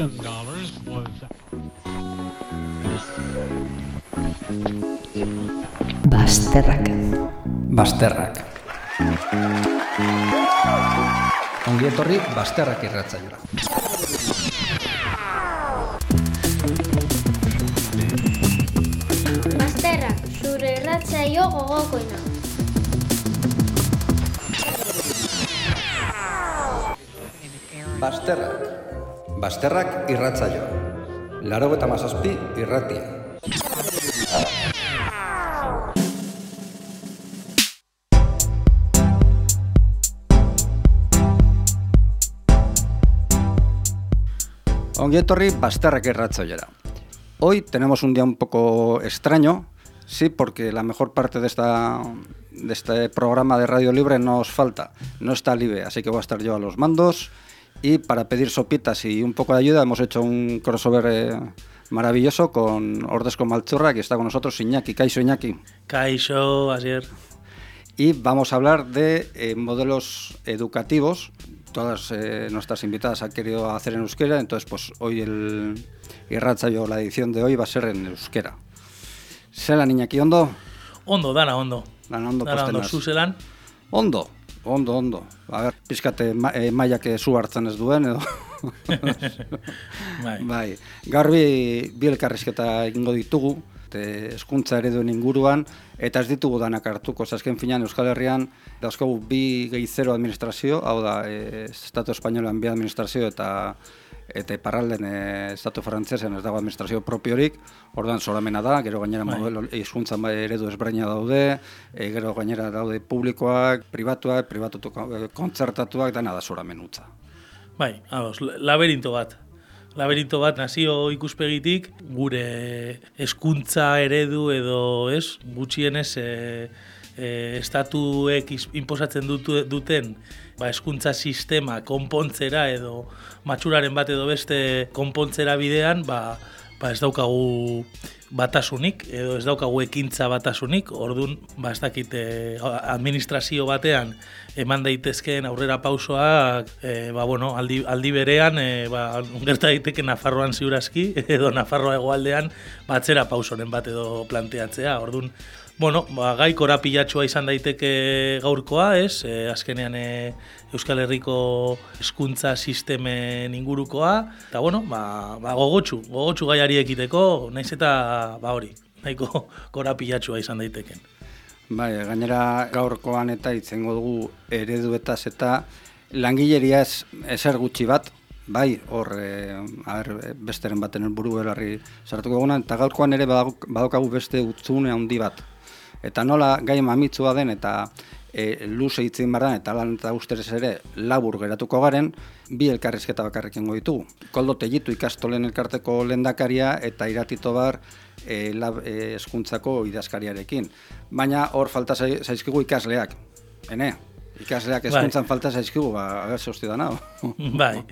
thousand dollars was Basterrak. Basterrak. Ongi etorri Basterrak irratzaioa. Bazterrak, zure irratzaio gogokoena. Basterrak. Basterrak irratzaioa. Laro eta mazazpi irratia. Ongi etorri Basterrak irratzaioa. Hoy tenemos un día un poco extraño, sí, porque la mejor parte de este programa de Radio Libre nos falta. No está Libre, así que voy a estar yo a los mandos. Y para pedir sopitas y un poco de ayuda hemos hecho un crossover eh, maravilloso con Ordes con Malchurra, que está con nosotros Iñaki. Kaixo Iñaki. Kaixo, Asier. Y vamos a hablar de eh, modelos educativos. Todas eh, nuestras invitadas han querido hacer en euskera, entonces pues hoy el Irratzaio, la edición de hoy va a ser en euskera. Zelan Iñaki, ondo? Ondo, dana, ondo. Dana ondo Dana ondo, postenaz. zuzelan. Ondo, ondo, ondo. A ber, pizkate ma, e, mailak zu hartzen ez duen, edo... Bai. bai, garbi bi elkarrizketa egingo ditugu, te eskuntza ereduen inguruan, eta ez ditugu danak hartuko, ze azken finean Euskal Herrian dauzkagu bi gehi zero administrazio, hau da, e, Estatu Espainolan bi administrazio eta eta iparralden e, Estatu Frantzesen ez dago administrazio propiorik, orduan zoramena da, gero gainera Bai. modelo hizkuntza eredu ezberdina daude, e, gero gainera daude publikoak, pribatuak, pribatutu e, kontzertatuak, dana da zoramen utza. Bai, ados, laberinto bat. Laberinto bat nazio ikuspegitik gure hezkuntza eredu edo, ez, gutxienez e, e, estatuek inposatzen dutu, duten ba, hezkuntza sistema konpontzera edo matxuraren bat edo beste konpontzera bidean, ba, ba ez daukagu batasunik edo ez daukagu ekintza batasunik, ordun ba ez dakit eh, administrazio batean eman daitezkeen aurrera pausoak eh, ba, bueno, aldi, aldi berean eh, ba, gerta daiteke Nafarroan ziurazki edo Nafarroa hegoaldean batzera pausoren bat edo planteatzea, ordun Bueno, ba, gai korapilatxua izan daiteke gaurkoa, ez? E, azkenean e, Euskal Herriko hezkuntza sistemen ingurukoa. Eta, bueno, ba, ba, gogotxu, gogotxu gaiari ekiteko, naiz eta, ba hori, nahiko korapilatxua izan daiteken. Bai, gainera gaurkoan eta itzengo dugu ereduetaz eta langileria ez ezer gutxi bat, bai, hor, e, a ber, besteren baten helburu belarri sartuko eguna, eta gaurkoan ere badauk- badaukagu beste utzune handi bat. Eta nola gai mamitsua den eta e, luze itzin bardan eta lan eta usterez ere labur geratuko garen, bi elkarrizketa bakarrik ingo ditugu. Koldo Tellitu ikastolen elkarteko lendakaria eta iratito bar e, lab, e, eskuntzako idazkariarekin. Baina hor falta zai- zaizkigu ikasleak. Ene, ikasleak Bai. eskuntzan falta zaizkigu, ba, ager hosti da nao. bai,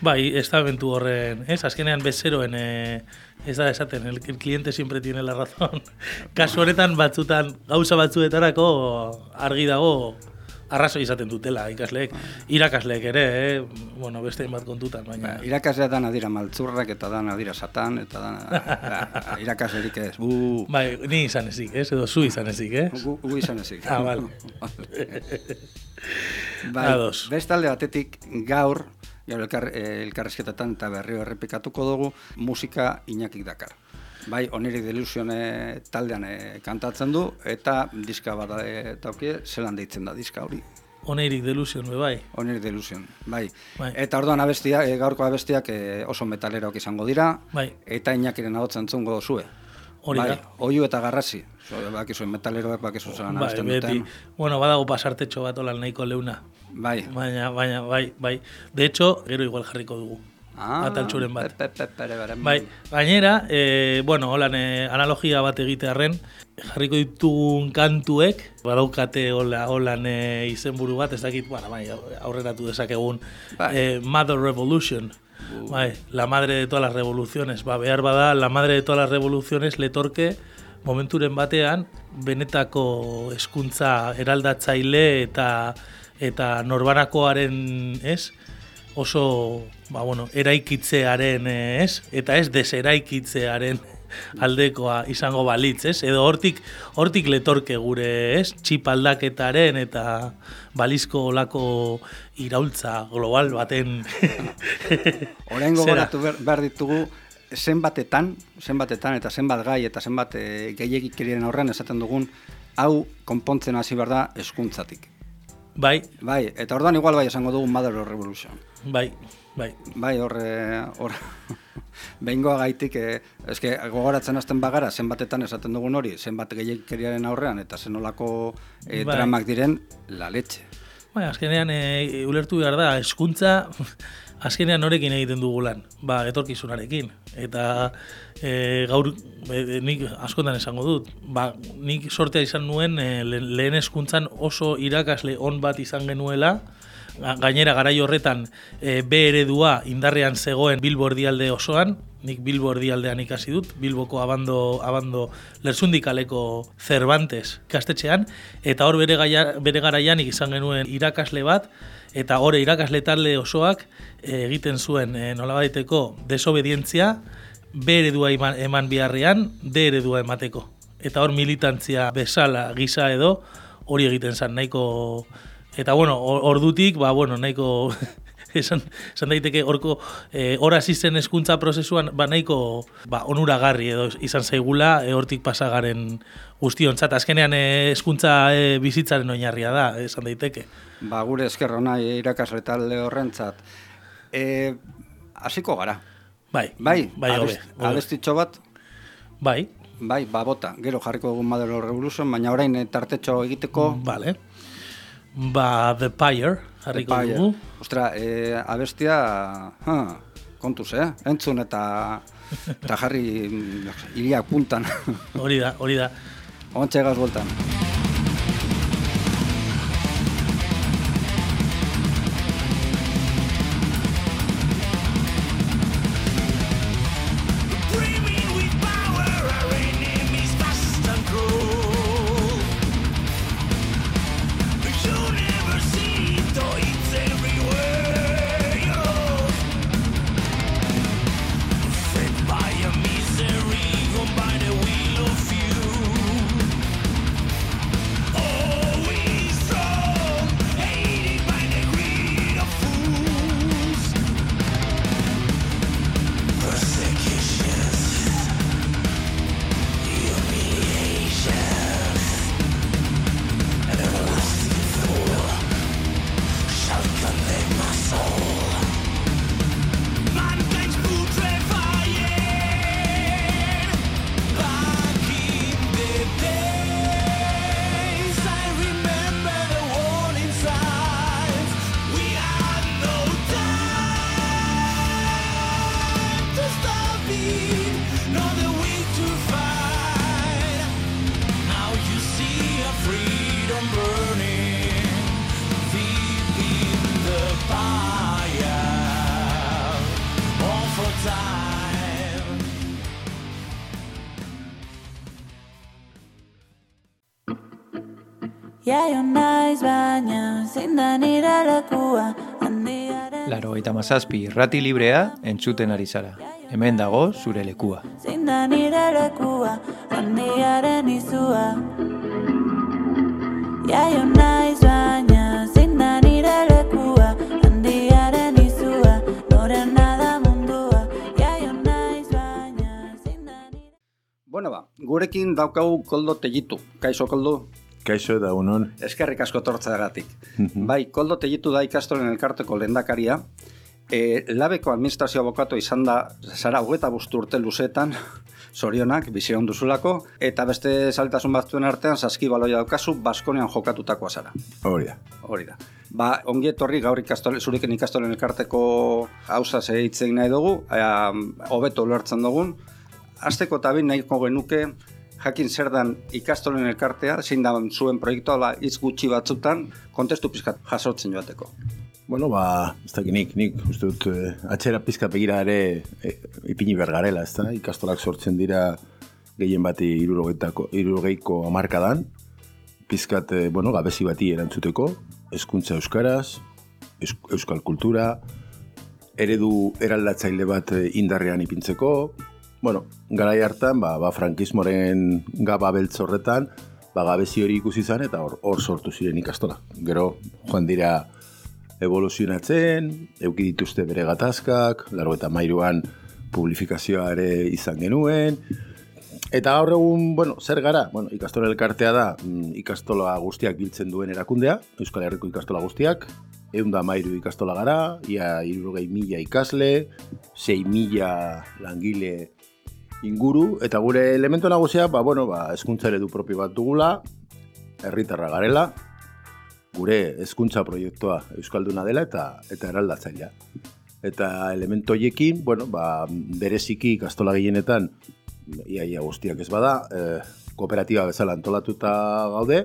bai, estamentu horren, ez? Azkenean bezeroen, e, ez da esaten, el, el cliente siempre tiene la razón. Kasu honetan batzutan, gauza batzuetarako argi dago arrazoi izaten dutela ikasleek, irakasleek ere, eh? bueno, beste bat kontutan, baina... Ba, irakaslea dana dira maltzurrak eta dana dira satan eta dana ba, irakaslerik ez. Bu, Bai, ni izan ezik, ez? Edo zu izan ezik, eh? gu, gu izan ezik. Ah, bai, Ados. bestalde batetik gaur, gaur elkar, eh, elkarrizketetan eta berriro errepikatuko dugu, musika inakik dakar. Bai, onirik delusione taldean eh, kantatzen du, eta diska bada e, taukie, zelan deitzen da diska hori. Oneirik delusion, bai. Onirik delusion, bai. Bai. Eta orduan abestia, e, gaurko abestiak eh, oso metaleroak izango dira, Bai. eta inakiren ahotzen entzungo zue. Hori bai, da. Oiu eta garrasi. So, bakizu, metaleroak bakizu zelan Bai, abesten beti. duten. Bueno, badago pasartetxo bat olan nahiko leuna. Bai. Baina, baina, bai, bai. De hecho, gero igual jarriko dugu. Ah, ataltxuren bat. pe- pe- pe-. Bai, gainera, e, bueno, holan e, analogia bat egitearren, jarriko ditugun kantuek, badaukate hola, holan e, izenburu bat, ez dakit, bueno, bai, aurreratu dezakegun, Bai. e, Mother Revolution, bai, la madre de todas las revoluciones, ba, behar bada, la madre de todas las revoluciones letorke, momenturen batean, benetako hezkuntza eraldatzaile eta eta norbanakoaren, ez? oso ba, bueno, eraikitzearen, eh, ez? Eta ez deseraikitzearen aldekoa izango balitz, ez? Edo hortik hortik letorke gure, ez? Txip aldaketaren eta balizko olako iraultza global baten Oraingo goratu behar, behar ditugu zenbatetan, zenbatetan eta zenbat gai eta zenbat e, gehiagikeriren aurrean esaten dugun hau konpontzen hasi behar da eskuntzatik. Bai, Bai, eta orduan igual bai esango dugu Mother of Revolution. bai, bai. Bai, hor, eh, hor, behingoa gaitik, eh, eske gogoratzen hasten bagara, zenbatetan esaten dugun hori, zenbat gehiagikeriaren aurrean, eta zenolako eh, Bai. dramak diren, la leche. Bai, azkenean e, ulertu behar da, eskuntza azkenean norekin egiten dugu lan, ba, etorkizunarekin. Eta e, gaur e, nik askotan esango dut, ba, nik sortea izan nuen e, le- lehen eskuntzan oso irakasle on bat izan genuela, Ga- gainera garai horretan e, B eredua indarrean zegoen Bilbo erdialde osoan, nik Bilbo erdialdean ikasi dut, Bilboko abando, abando lersundikaleko Cervantes kastetxean, eta hor bere, gaia, bere garaian izan genuen irakasle bat, eta hor irakasle talde osoak e, egiten zuen e, nolabaiteko desobedientzia, B eredua eman, biharrean, D eredua emateko. Eta hor militantzia bezala gisa edo hori egiten zen nahiko Eta bueno, or- ordutik, ba, bueno, nahiko esan, esan daiteke horko eh, hor hasi zen hezkuntza prozesuan ba nahiko ba, onuragarri edo izan zaigula eh, hortik pasagaren guztiontzat. Azkenean eh, hezkuntza eh, bizitzaren oinarria da, esan daiteke. Ba, gure esker ona irakasle talde horrentzat. E, hasiko gara. Bai, Bai, bai, abestitxo bat, Bai, bai, ba, bota. Gero jarriko dugun Mother of Revolution, baina orain eh, tartetxo egiteko vale. Ba, The Pyre, jarriko Epai, dugu. Ostra, e, abestia, ha, kontuz, eh? Entzun eta, eta jarri iriak puntan. Hori da, hori da. Ontxe gaz bueltan. Zein nire lekua handiaren Laro eta mazazpi irrati librea entzuten ari zara. Hemen dago zure lekua. zein da nire lekua handiaren izua Jaio naiz baina zein da nire lekua handiaren izua norena da mundua Jaio naiz baina zein da nire Bueno ba, gurekin daukagu koldo tegitu. Kaixo koldo, Kaixo eta unon. eskerrik asko tortzeagatik. bai, koldo tegitu da ikastolen elkarteko lehendakaria. E, labeko administrazio abokatu izan da, zara hogeta urte luzeetan, zorionak, bizi duzulako, eta beste saltasun batzuen artean saskibaloia daukazu, Baskonian jokatutakoa zara. Hori da. Hori da. Ba, ongi etorri gaur ikastole, zurekin ikastolen elkarteko hausa hitzein nahi dugu, hobeto ulertzen dugun. Azteko eta nahiko genuke, jakin zer dan ikastolen elkartea, zein da zuen proiektua, ba, hitz gutxi batzutan, kontestu pizkat jasotzen joateko. Bueno, ba, ez dakit nik, nik uste dut eh, atxera pizka begira ere eh, ipini bergarela, ez da? Ikastolak sortzen dira gehien bati irurogeitako, irurogeiko amarkadan, pizkat, eh, bueno, gabezi bati erantzuteko, hezkuntza euskaraz, eus- euskal kultura, eredu eraldatzaile bat eh, indarrean ipintzeko, bueno, garai hartan, ba, ba frankismoren gaba beltz ba, gabezi hori ikusi izan eta hor, hor sortu ziren ikastola. Gero, joan dira evoluzionatzen, euki dituzte bere gatazkak, laro eta mairuan publifikazioa ere izan genuen, Eta gaur egun, bueno, zer gara? Bueno, ikastola elkartea da, mm, ikastola guztiak biltzen duen erakundea, Euskal Herriko ikastola guztiak, egun da mairu ikastola gara, ia irurogei mila ikasle, sei mila langile inguru, eta gure elementu nagusia, ba, bueno, ba, eskuntza eredu propio bat dugula, herritarra garela, gure hezkuntza proiektua Euskalduna dela eta eta eraldatzailea. Eta elementu horiekin, bueno, ba, bereziki ikastola gehienetan, iaia guztiak ez bada, eh, kooperatiba bezala antolatuta gaude,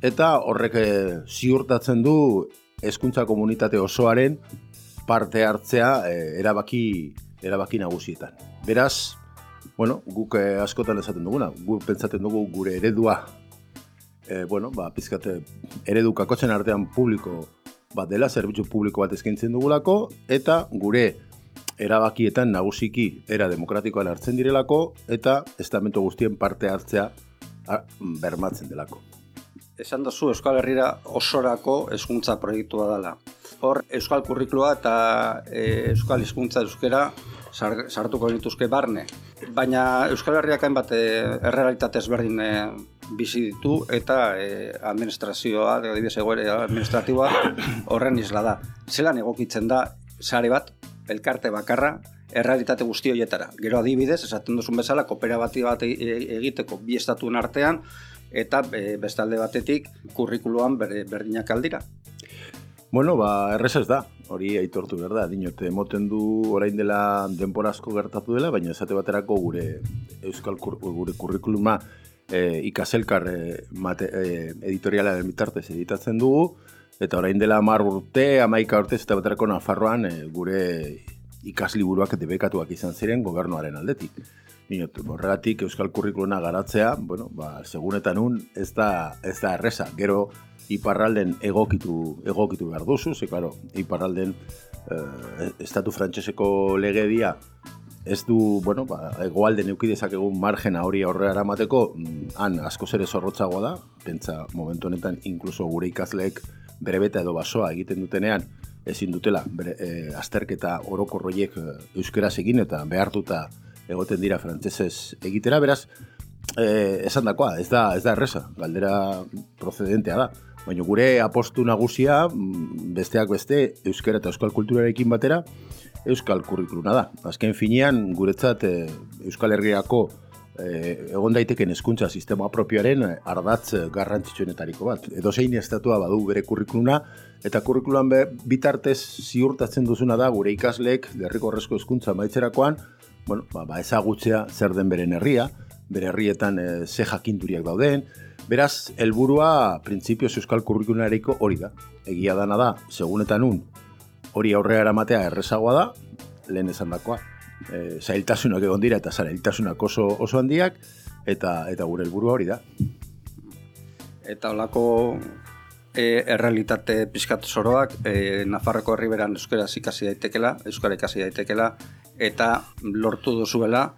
eta horrek eh, ziurtatzen du hezkuntza komunitate osoaren parte hartzea eh, erabaki erabaki nagusietan. Beraz, bueno, guk eh, askotan esaten duguna, guk pentsaten dugu gure eredua eh, bueno, ba, pizkate eredu kakotzen artean publiko bat dela, zerbitzu publiko bat eskaintzen dugulako, eta gure erabakietan nagusiki era demokratikoan hartzen direlako, eta estamento guztien parte hartzea bermatzen delako. Esan dozu Euskal Herrira osorako hezkuntza proiektua dela. Hor Euskal kurriklua eta e, Euskal hizkuntza euskera sartuko dituzke barne. Baina Euskal Herriak hainbat e, errealitate ezberdin e, bizi ditu eta e, administrazioa, adibidez egoera administratiboa horren isla da. Zelan egokitzen da sare bat, elkarte bakarra, errealitate guzti horietara. Gero adibidez, esaten duzun bezala, kooperatiba bat e- e- egiteko bi estatuen artean, eta e, bestalde batetik kurrikuluan ber, berdinak aldira. Bueno, ba, errez ez da, hori aitortu behar da, dinot, emoten du orain dela denbora asko gertatu dela, baina esate baterako gure euskal kur, gure kurrikuluma e, ikaselkar e, mate, e, editorialaren bitartez editatzen dugu, eta orain dela mar urte, amaika urte, eta baterako Nafarroan e, gure ikasliburuak debekatuak izan ziren gobernuaren aldetik. Dinot, horregatik euskal kurrikuluna garatzea, bueno, ba, segunetan un, ez da, ez da erresa. Gero, iparralden egokitu, egokitu behar duzu, ze, claro, iparralden eh, estatu frantseseko legedia ez du, bueno, ba, egoalden euki dezakegun margena hori aurrera eramateko, mm, han asko ere zorrotzagoa da, pentsa momentu honetan inkluso gure ikasleek berebeta edo basoa egiten dutenean, ezin dutela bere, e, azterketa orokorroiek e, euskeraz egin eta behartuta egoten dira frantsesez egitera, beraz, e, esan dakoa, ez da, ez da erresa, galdera procedentea da. Baina gure apostu nagusia, mm, besteak beste, euskara eta euskal kulturarekin batera, euskal kurrikuluna da. Azken finean, guretzat, e, euskal herriako e, egon daiteken hezkuntza sistema propioaren ardatz garrantzitsuenetariko bat. Edo zein estatua badu bere kurrikuluna, eta kurrikulan be, bitartez ziurtatzen duzuna da gure ikasleek derrikorrezko hezkuntza maitzerakoan, bueno, ba, ba ezagutzea zer den beren herria, bere herrietan e, ze jakinturiak dauden, beraz, helburua printzipioz euskal kurrikulunareko hori da. Egia dana da, segunetan un, hori aurrera eramatea errezagoa da, lehen esan dakoa. E, zailtasunak egon dira eta zailtasunak oso, oso handiak, eta eta gure helburua hori da. Eta olako e, errealitate pizkat zoroak e, Nafarroko herriberan euskaraz ikasi daitekela, euskara ikasi daitekela, eta lortu duzuela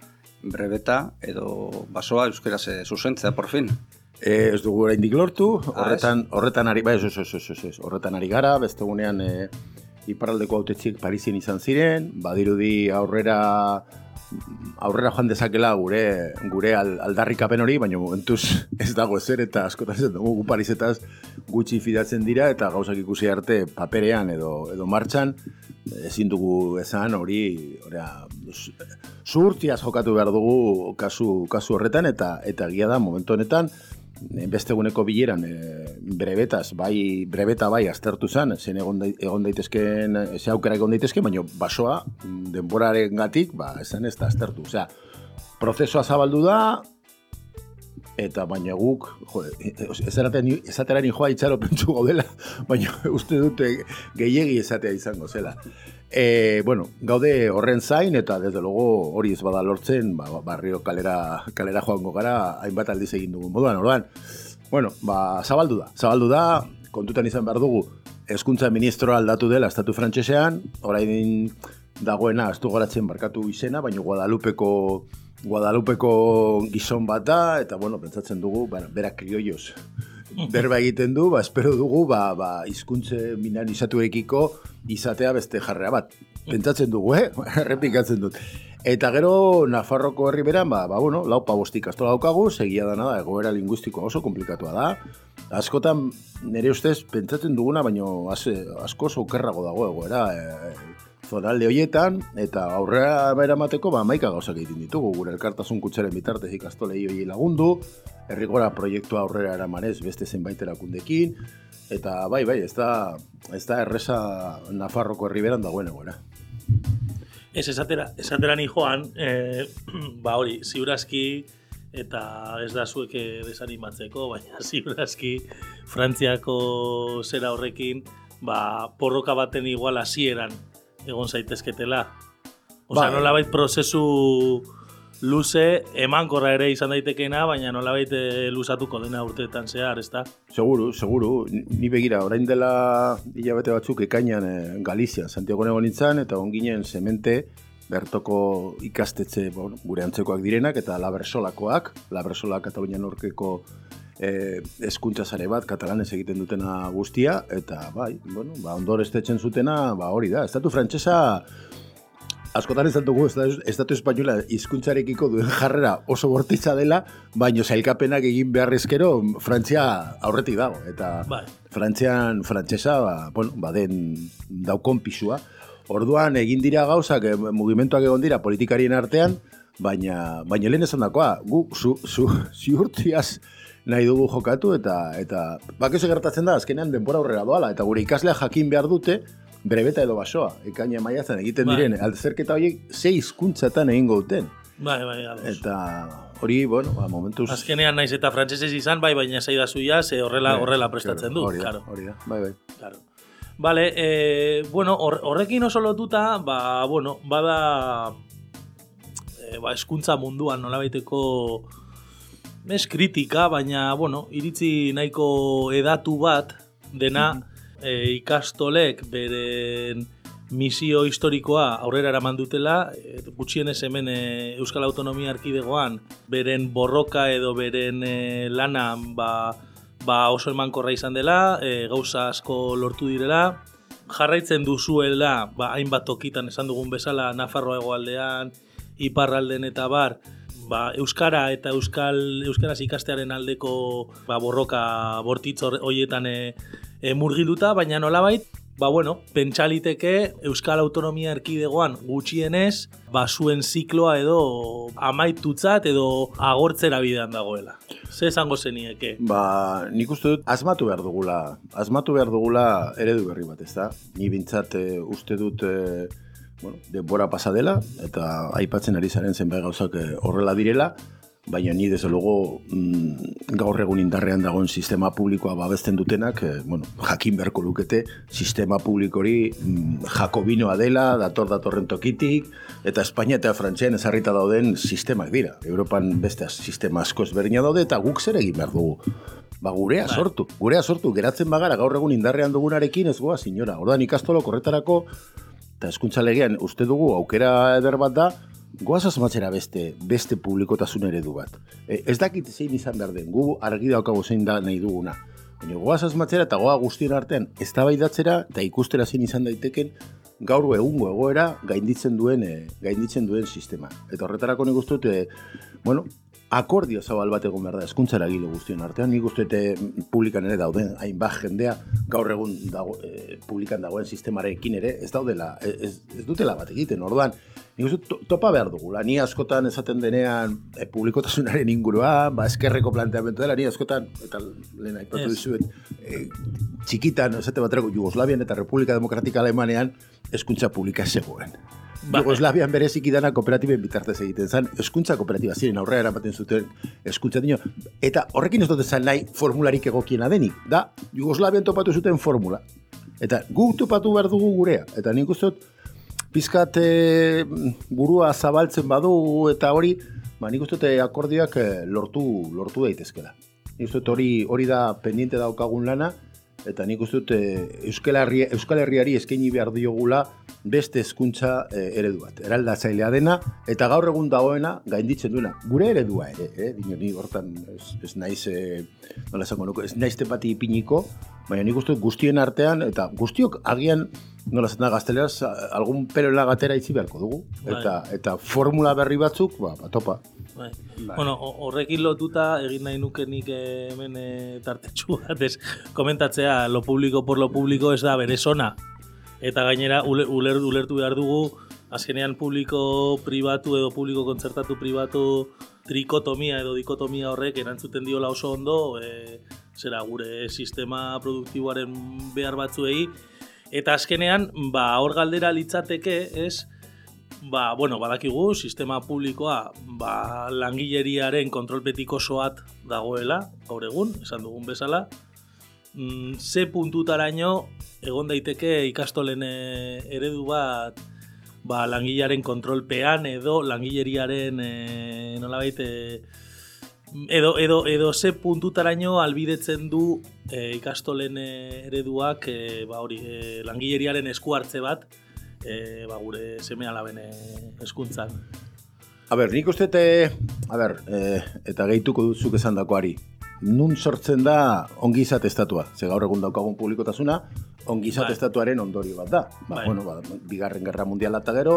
brebeta edo basoa euskaraz zuzentzea, por fin. E, ez dugu oraindik lortu, Ah, horretan, horretan ari, bai, ez, ez, ez, ez, horretan ari gara, beste gunean e, iparraldeko autetxiek Parisien izan ziren, badirudi aurrera aurrera joan dezakela gure gure al, aldarrikapen hori, baina momentuz ez dago ezer eta askotan ez dugu gu Parisetaz gutxi fidatzen dira eta gauzak ikusi arte paperean edo edo martxan. Ezin dugu esan hori ora zuhurtiaz jokatu behar dugu kasu, kasu horretan eta eta egia da momentu honetan beste eguneko bileran e, brebetaz, bai, brebeta bai aztertu zen, zen egon, egon daitezken, ze aukera egon daitezke, baina basoa mm, denboraren gatik, ba, esan ez da aztertu. Osea, prozesua zabaldu da, eta baina guk, jo, esateran, esateran joa itxaro pentsu gaudela, baina uste dute gehiegi esatea izango zela. E, bueno, gaude horren zain eta desde logo hori ez bada lortzen, ba, barrio kalera, kalera joango gara, hainbat aldiz egin dugun moduan, orduan. Bueno, ba, zabaldu da, zabaldu da, kontutan izan behar dugu, hezkuntza ministroa aldatu dela estatu frantsesean, orain dagoena, du goratzen barkatu izena, baina Guadalupeko Guadalupeko gizon bat da, eta bueno, pentsatzen dugu, ba, berak krioioz berba egiten du, ba, espero dugu, ba, ba, izkuntze minanizatuekiko izatea beste jarrea bat. Pentsatzen dugu, eh? Errepikatzen dut. Eta gero, Nafarroko herri beran, ba, ba, bueno, lau pabostik astola daukagu, segia dana da, egoera linguistikoa oso komplikatua da. Askotan, nire ustez, pentsatzen duguna, baino az, asko okerrago dago egoera, e, zonalde hoietan, eta aurrera eramateko ba, maika gauzak egiten ditugu, gure elkartasun kutsaren bitartez ikastolei hori lagundu, herrigora proiektua aurrera eramanez beste zenbait erakundekin, eta bai, bai, ez da, ez da erresa Nafarroko herriberan dagoen egoera. Ez esatera, esatera ni joan, e, ba hori, ziurazki, eta ez da zuek eh, desanimatzeko, baina ziurazki Frantziako zera horrekin, ba, porroka baten igual hasieran egon zaitezketela. Osa, Bai. nolabait prozesu luze, emankorra ere izan daitekeena, baina nolabait eh, luzatuko dena urteetan zehar, ezta? Seguru, seguru. Ni begira, orain dela hilabete batzuk ekainan e, Galizia, Santiago egon nintzen, eta onginen semente bertoko ikastetxe bueno, gure antzekoak direnak, eta labersolakoak, labersola Katalunian orkeko e, eskuntza sare bat, katalanez egiten dutena guztia, eta bai, bueno, ba, ondor estetxen zutena, ba hori da. Estatu frantsesa askotan ez dugu estatu, espainola hizkuntzarekiko duen jarrera oso bortitza dela, baino zailkapenak egin beharrezkero Frantzia aurretik dago. Eta Bai. Frantzian frantsesa ba, bueno, baden daukon pisua. Orduan egin dira gauzak, eh, mugimenduak egon dira politikarien artean, baina, baina lehen esan dakoa, gu zu, zu, ziurtiaz nahi dugu jokatu eta eta bakizu gertatzen da azkenean denbora aurrera doala eta gure ikaslea jakin behar dute brebeta edo basoa, ekaina maiatzen egiten Bai. diren, altzerketa horiek ze hizkuntzatan egingo duten. Bai, bai, ados. Eta hori, bueno, ba, momentuz... Azkenean naiz eta frantsesez izan, bai, baina zaidazu ja, ze horrela, Bai, horrela prestatzen du, hori da, claro. Hori da, bai, bai. Claro. Vale, e, bueno, hor- horrekin oso lotuta, ba, bueno, bada e, ba, eskuntza munduan nolabaiteko ez kritika, baina, bueno, iritzi nahiko edatu bat dena e, ikastolek beren misio historikoa aurrera eraman dutela, e, gutxienez hemen e, Euskal Autonomia Erkidegoan beren borroka edo beren e, lana ba, ba oso emankorra izan dela, e, gauza asko lortu direla, jarraitzen duzuela, ba, hainbat tokitan esan dugun bezala, Nafarroa hegoaldean, iparralden eta bar, ba, euskara eta euskal euskaraz ikastearen aldeko ba, borroka bortitz hor- horietan e, e, murgilduta, baina nolabait, ba bueno, pentsaliteke Euskal Autonomia Erkidegoan gutxienez, ba zuen zikloa edo amaitutzat edo agortzera bidean dagoela. Ze esango zenieke? Ba, nik uste dut asmatu behar dugula, asmatu behar dugula eredu berri bat, ez da? Ni bintzat e, uste dut e, bueno, denbora pasa dela, eta aipatzen ari zaren zenbait gauzak e, horrela direla, baina ni desde luego mm, gaur egun indarrean dagoen sistema publikoa babesten dutenak, e, bueno, jakin beharko lukete, sistema publikori mm, jakobinoa dela, dator datorren tokitik, eta Espainia eta Frantzian ezarrita dauden sistemak dira. Europan beste sistema asko ezberdina daude, eta guk zer egin behar dugu. Ba, gurea Bai. sortu, gurea sortu, geratzen bagara gaur egun indarrean dugunarekin ez goa, signora. Ordan ikastolo korretarako, eta eskuntza legean uste dugu aukera eder bat da, goaz asmatzera beste, beste publikotasun eredu bat. E, ez dakit zein izan behar den, gu argi daukagu zein da nahi duguna. Baina goaz asmatzera eta goa guztien artean eztabaidatzera eta ikustera zein izan daiteken gaur egungo egoera gainditzen duen e, gainditzen duen sistema. Eta horretarako nik uste dut, e, bueno, akordio zabal bat egon behar da eskuntzara gile guztion artean. Nik uste dut e, publikan ere dauden hainbat jendea gaur egun dago, e, publikan dagoen sistemarekin ere ez daudela, ez, ez dutela bat egiten. Orduan, nik uste to- topa behar dugula. Ni askotan esaten denean e, publikotasunaren inguruan, ba, eskerreko planteamentu dela, ni askotan, eta lehen aipatu Ez. dizuet, e, txikitan, esate baterako, Jugoslavian eta Republika Demokratika Alemanean eskuntza publika zegoen. Bai. Jugoslavian bereziki dana kooperatiben bitartez egiten zen, eskuntza kooperatiba ziren aurrera eramaten zuten eskuntza dino. Eta horrekin ez dut esan nahi formularik egokiena denik, da Jugoslavian topatu zuten formula. Eta guk topatu behar dugu gurea. Eta nik uste pizkat eh, burua zabaltzen badu eta hori, ba, nik uste eh, akordioak eh, lortu, lortu daitezkela. Nik uste hori, hori da pendiente daukagun lana, eta nik uste dut eh, Euskal, Herria, Euskal Herriari eskaini behar diogula beste hezkuntza eh, eredu bat. Eraldatzailea dena, eta gaur egun dagoena gainditzen duena. Gure eredua ere, eh? Dino, ni hortan ez, ez naiz, eh, nola esango ez naiz tepati ipiniko, baina nik uste guztien artean, eta guztiok agian, nola esan da gazteleraz, algun perola gatera itzi beharko dugu. Eta, eta formula berri batzuk, ba, ba topa. Bai. Bueno, ho- horrekin lotuta egin nahi nuke nik eh, hemen eh, tartetxu bat ez komentatzea lo publiko por lo publiko ez da bere sona. Eta gainera ule- uler, ulertu behar dugu azkenean publiko pribatu edo publiko kontzertatu pribatu trikotomia edo dikotomia horrek erantzuten diola oso ondo e, zera gure sistema produktiboaren behar batzuei eta azkenean ba hor galdera litzateke ez Ba, bueno, badakigu, sistema publikoa ba, langileriaren kontrolpetik osoat dagoela, gaur egun, esan dugun bezala. Mm, ze puntutaraino egon daiteke ikastolen eh, eredu bat ba, langilaren kontrolpean edo langileriaren e, nolabait e, edo, edo, edo ze puntutaraino albidetzen du e, ikastolen eh, ereduak e, ba, hori, e, langileriaren esku hartze bat e, ba, gure seme alaben eskuntzan. A ber, nik uste, te, a ber, e, eta gehituko duzuk esan dakoari. Nun sortzen da ongizat estatua. Ze gaur egun daukagun publikotasuna, ongizat Bai. estatuaren ondorio bat da. Ba, Bai. bueno, ba, bigarren gerra mundiala eta gero,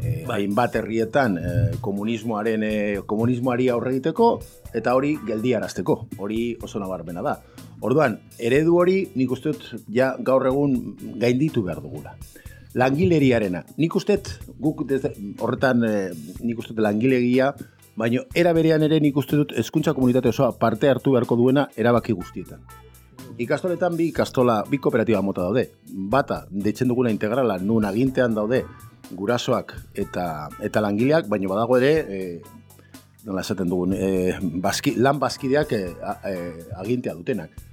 e, Bai. hainbat herrietan e, komunismoaren e, komunismoari aurre egiteko, eta hori geldiarazteko. Hori oso nabarmena da. Orduan, eredu hori nik uste dut ja gaur egun gainditu behar dugula langileriarena. Nik ustet, guk desde, horretan eh, nik uste langilegia, baina era berean ere nik uste dut hezkuntza komunitate osoa parte hartu beharko duena erabaki guztietan. Ikastoletan bi ikastola, bi kooperatiba mota daude. Bata, deitzen duguna integrala, nun agintean daude gurasoak eta eta langileak, baina badago ere, e, nola esaten dugun, e, baski, lan bazkideak e, a- e, agintea dutenak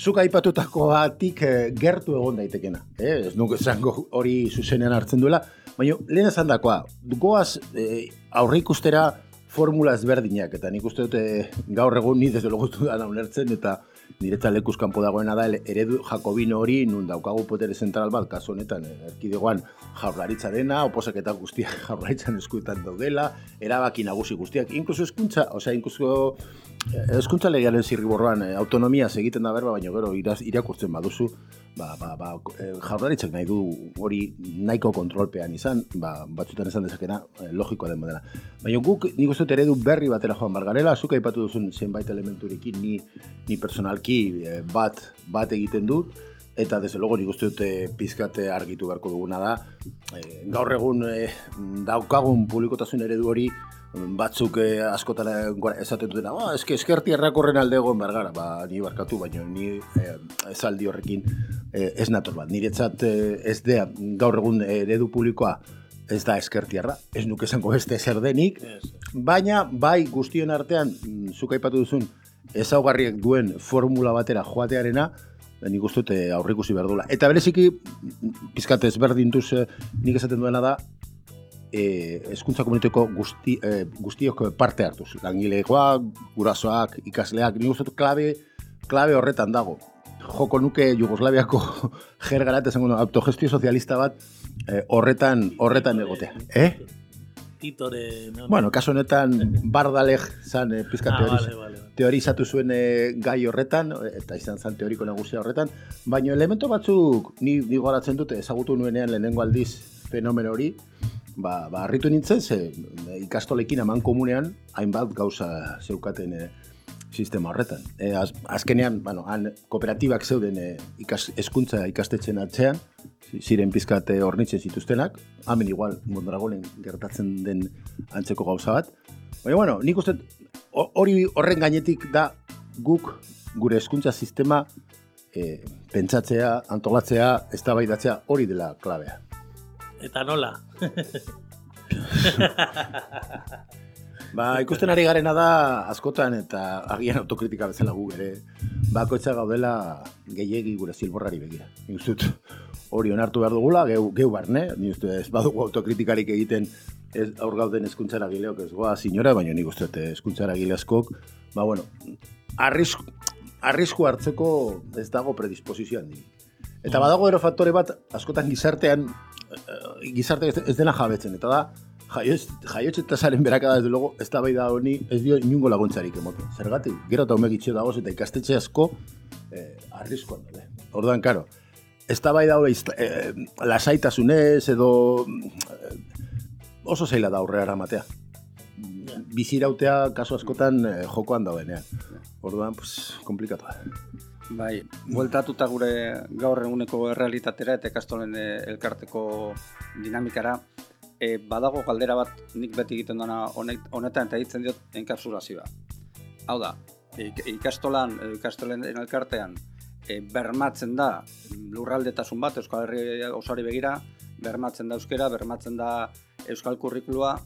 zuk aipatutakoatik eh, gertu egon daitekena. Eh? Ez nuke zango hori zuzenean hartzen duela. Baina lehen esan dakoa, goaz eh, aurre ikustera formula ezberdinak, eta nik uste dut eh, gaur egun ni desde logo da ulertzen, eta niretzat lekuz kanpo dagoena da eredu jakobino hori nun daukagu potere zentral bat, kasu honetan eh, erkidegoan jaurlaritza dena, oposaketa guztiak jaurlaritzan eskuetan daudela, erabaki nagusi guztiak, inkluso eskuntza, osea, inkluso Eskuntza legearen zirriborroan eh, autonomia egiten da berba, baina gero irakurtzen baduzu, ba, ba, ba, eh, jaurlaritzak nahi du hori nahiko kontrolpean izan, ba, batzutan esan dezakena eh, logikoa den modela. Baina guk nik uste eredu berri batera joan bargarela, zuk aipatu duzun zenbait elementurekin ni, ni personalki eh, bat, bat egiten dut, eta desde luego nik uste dut eh, pizkat eh, argitu beharko duguna da, eh, gaur egun eh, daukagun publikotasun eredu hori batzuk eh, askotan eh, esaten dutena, oh, eske eskerti errakorren alde egon bergara, ba, ni barkatu, baina ni eh, esaldi horrekin eh, ez nator bat. Niretzat eh, ez da gaur egun eredu publikoa ez da eskertierra, ez nuke esango beste zer denik, baina bai guztion artean, mm, zuk aipatu duzun, ezaugarriek duen formula batera joatearena, nik uste dut eh, aurrikusi behar. Eta bereziki, mm, pizkat ezberdintuz eh, nik esaten duena da, e, eskuntza komuniteko guzti, e, guztiok parte hartuz. Langilegoak, gurasoak, ikasleak, nik uste klabe, klabe horretan dago. Joko nuke Jugoslaviako jergara eta esango, autogestio sozialista bat eh, horretan horretan egotea. Eh? Titore, no? Bueno, kasu honetan Bardaleg zan eh, pizka ah, vale, vale. teorizatu zuen eh, gai horretan, eh, eta izan zan teoriko nagusia horretan, baina elemento batzuk ni, ni goratzen dute ezagutu nuenean lehenengo aldiz fenomeno hori, ba, ba harritu nintzen, ze eh, ikastolekin eman komunean, hainbat gauza zeukaten eh, sistema horretan. E, az, azkenean, bueno, han kooperatibak zeuden e, ikas, eskuntza ikastetxen atzean, zi- ziren pizkat eh, hornitzen zituztenak, hemen igual Mondragonen gertatzen den antzeko gauza bat. Baina, bueno, nik uste ho- hori horren gainetik da guk gure hezkuntza sistema e, pentsatzea, antolatzea, eztabaidatzea hori dela klabea. Eta nola? Ba, ikusten ari garena da askotan eta agian autokritika bezala gu ere bakoitza gaudela gehiegi gure zilborrari begira. Dut hori onartu behar dugula, geu, geu barne, nik uste ez badugu autokritikarik egiten ez aur gauden eskuntzara gileok ez goa sinora, baina nik uste dut eskuntzara gile askok, ba bueno, arrisk, arrisku hartzeko ez dago predisposizio handi. Eta badago ero faktore bat, askotan gizartean, gizarte ez, dena jabetzen, eta da, jaiotxe tasaren berakada ez luego, ez da bai da honi, ez dio inungo laguntzarik emoten. Zergatik, gero eta umegitxio dagoz eta ikastetxe asko eh, arriskuan daude. Orduan, karo, ez da bai da eh, lasaitasunez edo eh, oso zeila da aurrera matea. Bizirautea kasu askotan eh, jokoan daudenean. Orduan, pues, komplikatu da. Bai, bueltatuta gure gaur eguneko errealitatera eta ikastolen eh, elkarteko dinamikara, e, badago galdera bat nik beti egiten dena honek- honetan eta ditzen diot enkapsulazioa. Hau da, ik- ikastolan, ikastolen elkartean, e, bermatzen da lurraldetasun bat Euskal Herri osari begira, bermatzen da euskera, bermatzen da euskal kurrikulua,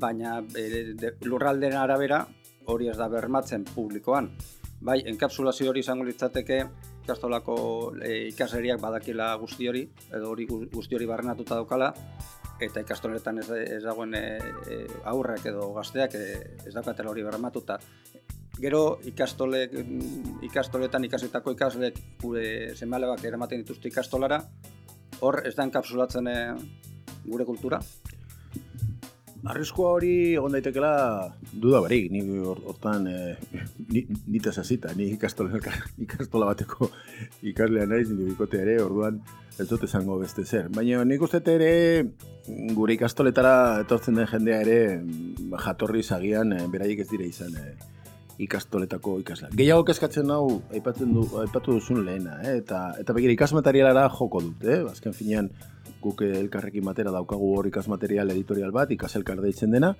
baina e, de, lurraldeen arabera hori ez da bermatzen publikoan. Bai, enkapsulazio hori izango litzateke ikastolako e, ikasleriak badakila guzti hori, edo hori gu- guzti hori barrenatuta daukala, eta ikastoletan ez, ez dagoen e, e, aurrak edo gazteak e, ez daukatela hori bermatuta. Gero ikastole, ikastoletan ikasitako ikasleek gure semalebak eramaten dituzte ikastolara, hor ez da enkapsulatzen e, gure kultura. Arriskua hori egon daitekela duda barik, ni hor- hortan eh, ni, nitaz hasita, ni ikastola, ikastola bateko ikaslea naiz, nire bikote ere, orduan ez dut esango beste zer. Baina nik uste ere gure ikastoletara etortzen den jendea ere jatorri zagian eh, beraiek ez dire izan eh, ikastoletako ikasla. Gehiago kezkatzen hau aipatzen du aipatu duzun lehena, eh? eta eta begira ikasmaterialara joko dut, eh? Azken finean guk elkarrekin batera daukagu hor ikasmaterial editorial bat, ikaselkar deitzen dena,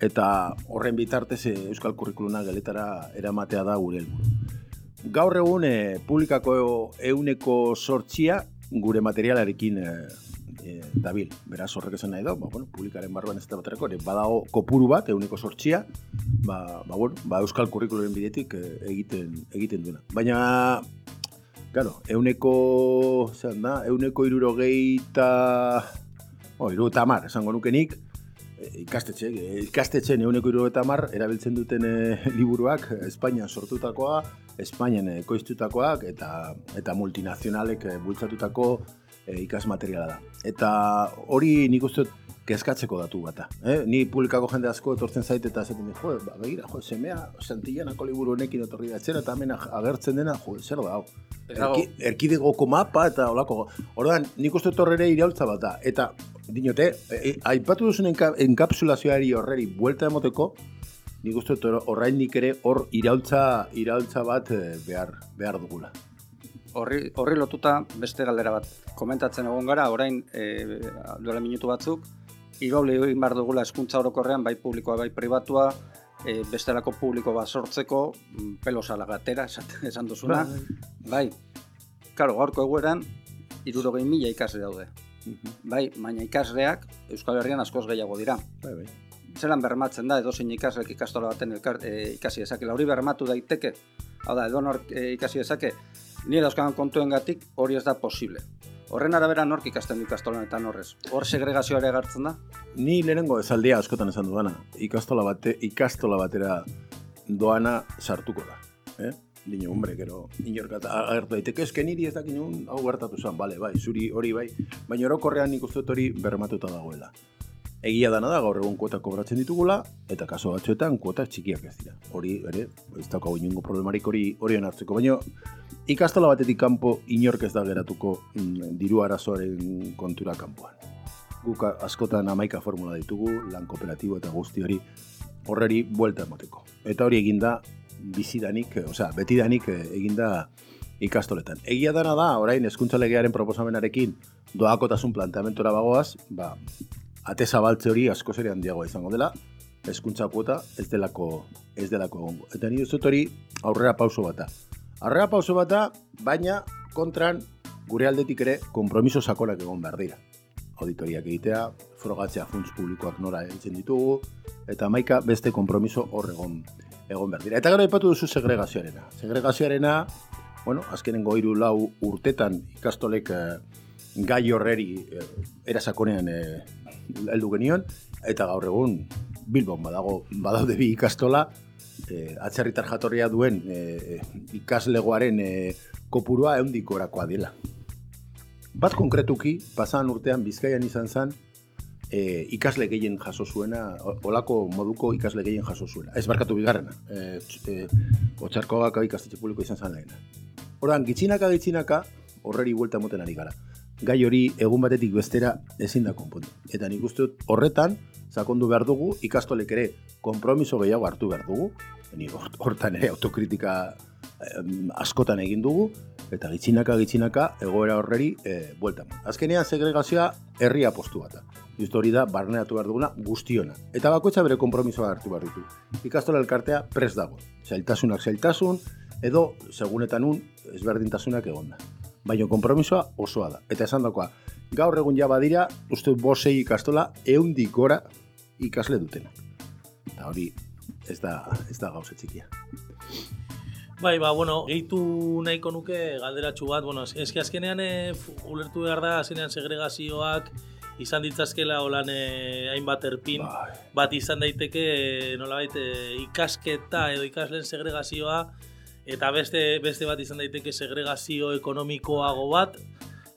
eta horren bitartez eh, euskal kurrikuluna geletara eramatea da gure helburu. Gaur egun eh, publikako euneko sortxia gure materialarekin eh, eh, dabil. Beraz horrek esan nahi da, ba, bueno, publikaren barruan ez da baterako, ere badago kopuru bat, euneko sortxia, ba, ba, bueno, ba, euskal kurrikuloren bidetik eh, egiten, egiten duena. Baina, claro, euneko, zean da, euneko irurogeita, oh, irurogeita amar, esango nuke nik, eh, ikastetxe, eh, ikastetxeen euneko irurogeita amar, erabiltzen duten eh, liburuak, Espainian sortutakoa, Espainian eh, ekoiztutakoak, eta, eta multinazionalek eh, bultzatutako eh, ikasmateriala da. Eta hori nik uste kezkatzeko datu bata. Eh? Ni publikako jende asko etortzen zait eta esaten dit, jo, ba, begira, jo, semea Santillanako liburu honekin etorri da etxera eta hemen agertzen dena, jo, zer da hau. Erki, erkidegoko mapa eta olako. Orduan, nik uste dut horre iraultza bat da. Eta, dinote, e, e, aipatu duzun enka, enkapsulazioari horreri buelta emoteko, nik uste dut hor- oraindik ere hor iraultza, iraultza bat eh, behar, behar dugula. Horri, horri lotuta beste galdera bat komentatzen egon gara, orain e, duela minutu batzuk, irauli egin behar dugula eskuntza orokorrean, bai publikoa, bai pribatua, e, bestelako publiko bat sortzeko, mm, pelosala gatera, esan, duzuna. Bai, karo, gaurko egueran, irurogei mila ikasle daude. Bai, baina ikasleak Euskal Herrian askoz gehiago dira. Bai, bai. Zelan bermatzen da, edozein ikaslek ikastola baten elkar, e, ikasi dezakela. Hori bermatu daiteke, hau da, edonor e, ikasi dezake, nire dauzkan kontuen gatik hori ez da posible. Horren arabera nork ikasten du ikastolan eta norrez. Hor segregazioa ere agertzen da? Ni lehenengo ezaldia askotan esan dudana, ikastola, bate, ikastola batera doana sartuko da. Eh? Dino, hombre, gero, inorkat agertu daiteke, eske niri ez dakin hau gertatu zen, bale, bai, zuri hori bai, baina orokorrean nik uste hori bermatuta dagoela. Egia dana da, gaur egun kuota kobratzen ditugula, eta kaso batzuetan kuota txikiak ez dira. Hori, ere, ez daukagu inungo problemarik hori hori hartzeko, baina ikastola batetik kanpo inork ez da geratuko mm, diru arazoaren kontura kanpoan guk askotan amaika formula ditugu, lan kooperatibo eta guzti hori horreri buelta emoteko. Eta hori eginda bizidanik, osea, betidanik eh, eginda ikastoletan. Egia dana da, orain hezkuntza legearen proposamenarekin doakotasun planteamentora bagoaz, ba, ate zabaltze hori asko ere handiagoa izango dela, hezkuntza kuota ez delako ez delako egongo. Eta ni dut hori aurrera pauso bata. Aurrera pauso bata, baina kontran gure aldetik ere konpromiso sakonak egon behar dira auditoriak egitea, frogatzea funts publikoak nora heltzen ditugu, eta maika beste konpromiso hor egon, egon behar dira. Eta gero aipatu duzu segregazioarena. Segregazioarena, bueno, azkenengo hiru lau urtetan ikastolek eh, gai horreri eh, erasakonean eh, heldu genion, eta gaur egun Bilbon badago badaude bi ikastola e, atzerritar jatorria duen e, ikaslegoaren e, kopurua eundik orakoa dela. Bat konkretuki, pasan urtean Bizkaian izan zen, e, ikasle gehien jaso zuena, olako moduko ikasle gehien jaso zuena. Ez barkatu bigarrena. E, e, Otxarkoagako ikastetxe publiko izan zen lehena. Horan, gitzinaka gitzinaka, horreri buelta moten ari gara. Gai hori egun batetik bestera ezin da konpondu. Eta nik uste dut horretan, sakondu behar dugu, ikastolek ere konpromiso gehiago hartu behar dugu. Ni hort- hortan ere autokritika em, askotan egin dugu, eta gitzinaka gitzinaka egoera horreri e, buelta. eman. Azkenean segregazioa herria postu bat. da. Just hori da barneatu behar duguna guztiona. Eta bakoitza bere konpromisoa hartu behar ditu. Ikastola elkartea prest dago. Zailtasunak zailtasun, edo segunetan un ezberdintasunak egonda. Baina konpromisoa osoa da. Eta esan dakoa, gaur egun ja badira, uste bosei ikastola eundik gora ikasle dutena. Eta hori ez da, ez da gauza txikia. Bai, ba, bueno, gehitu nahiko nuke galderatxu bat, bueno, eski azkenean e, ulertu behar da, azkenean segregazioak izan ditzazkela holan e, hainbat erpin, Bai. bat izan daiteke e, nolabait e, ikasketa edo ikasleen segregazioa eta beste beste bat izan daiteke segregazio ekonomikoago bat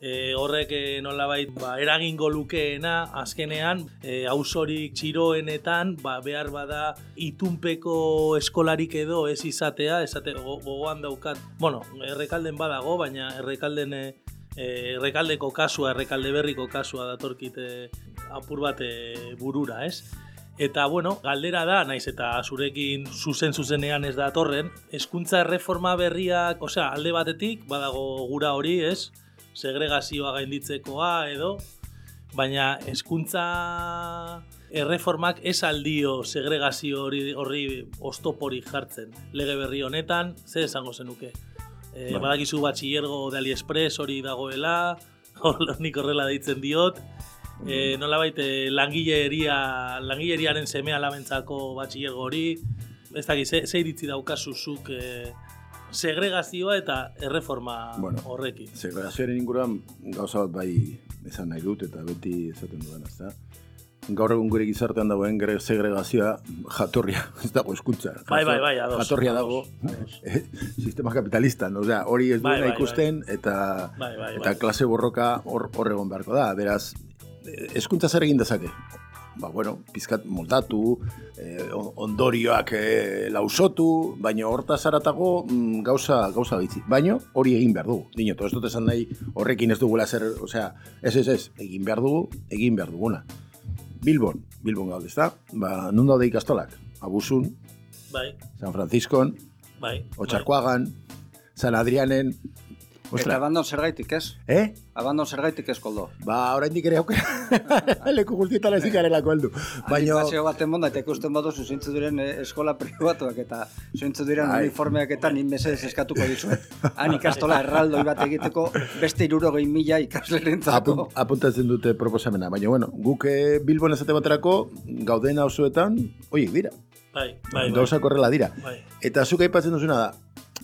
e, horrek e, nolabait ba, eragingo lukeena azkenean e, auzorik txiroenetan ba, behar bada itunpeko eskolarik edo ez izatea esate go- gogoan daukat. Bueno errekalden badago baina errekalden e, e, errekaldeko kasua errekalde berriko kasua datorkit e, apur bat e, burura ez Eta, bueno, galdera da, naiz eta zurekin zuzen zuzenean ez da atorren, hezkuntza erreforma berriak, osea, alde batetik, badago gura hori, ez? Segregazioa gainditzekoa edo, baina hezkuntza erreformak ez aldio segregazio hori horri oztoporik jartzen. Lege berri honetan, ze esango zenuke? E. Badakizu batxillergo de AliExpress hori dagoela, hor- nik horrela deitzen diot, e, nolabait e, langileria, langileriaren semea labentzako batxillergo hori, ez dakit, ze, ze iritzi daukazu zuk e, segregazioa eta erreforma Bueno. horrekin. Segregazioaren inguruan gauza bat bai esan nahi dut eta beti esaten dudan, ezta? Gaur egun gure gizartean dagoen gure segregazioa jatorria, ez dago eskuntza. Bai, bai, bai, ados, Jatorria dago ados. eh, sistema kapitalistan, osea, hori ez Bai, duena bai, ikusten eta Bai, bai, eta bai. klase borroka hor hor egon beharko da. Beraz, hezkuntza zer egin dezake? Ba, bueno, pizkat moldatu, eh, on- ondorioak eh, lausotu, baina horta zaratago mm, gauza, gauza gaitzi. Baina hori egin behar dugu. Dino, ez dut esan nahi horrekin ez dugula zer, osea, ez, ez, ez, egin behar dugu, egin behar duguna. Bilbon, Bilbon gaude, ezta? Ba, nun daude ikastolak? Abusun, Bai, San Franciscon, bai. Otxarkoagan, San Adrianen, Eta Ostra, abandon zergaitik ez? eh? Abandon zergaitik ez koldo. Ba, oraindik ere aukera. Leku guztietan ezik garelako heldu. Baina, Animazio bat emon da, eta ikusten baduzu zeintzu diren eh, eskola pribatuak eta zeintzu diren uniformeak eta nin mesedez eskatuko dizuet. Han ikastola erraldoi bat egiteko beste irurogei mila ikaslerentzako. apun, apuntatzen dute proposamena. Baina, bueno, guk eh, Bilbon esate baterako, gauden auzoetan oiek dira. Bai, bai, bai. Gauzak horrela dira. Bai. Eta zuk aipatzen duzuna da,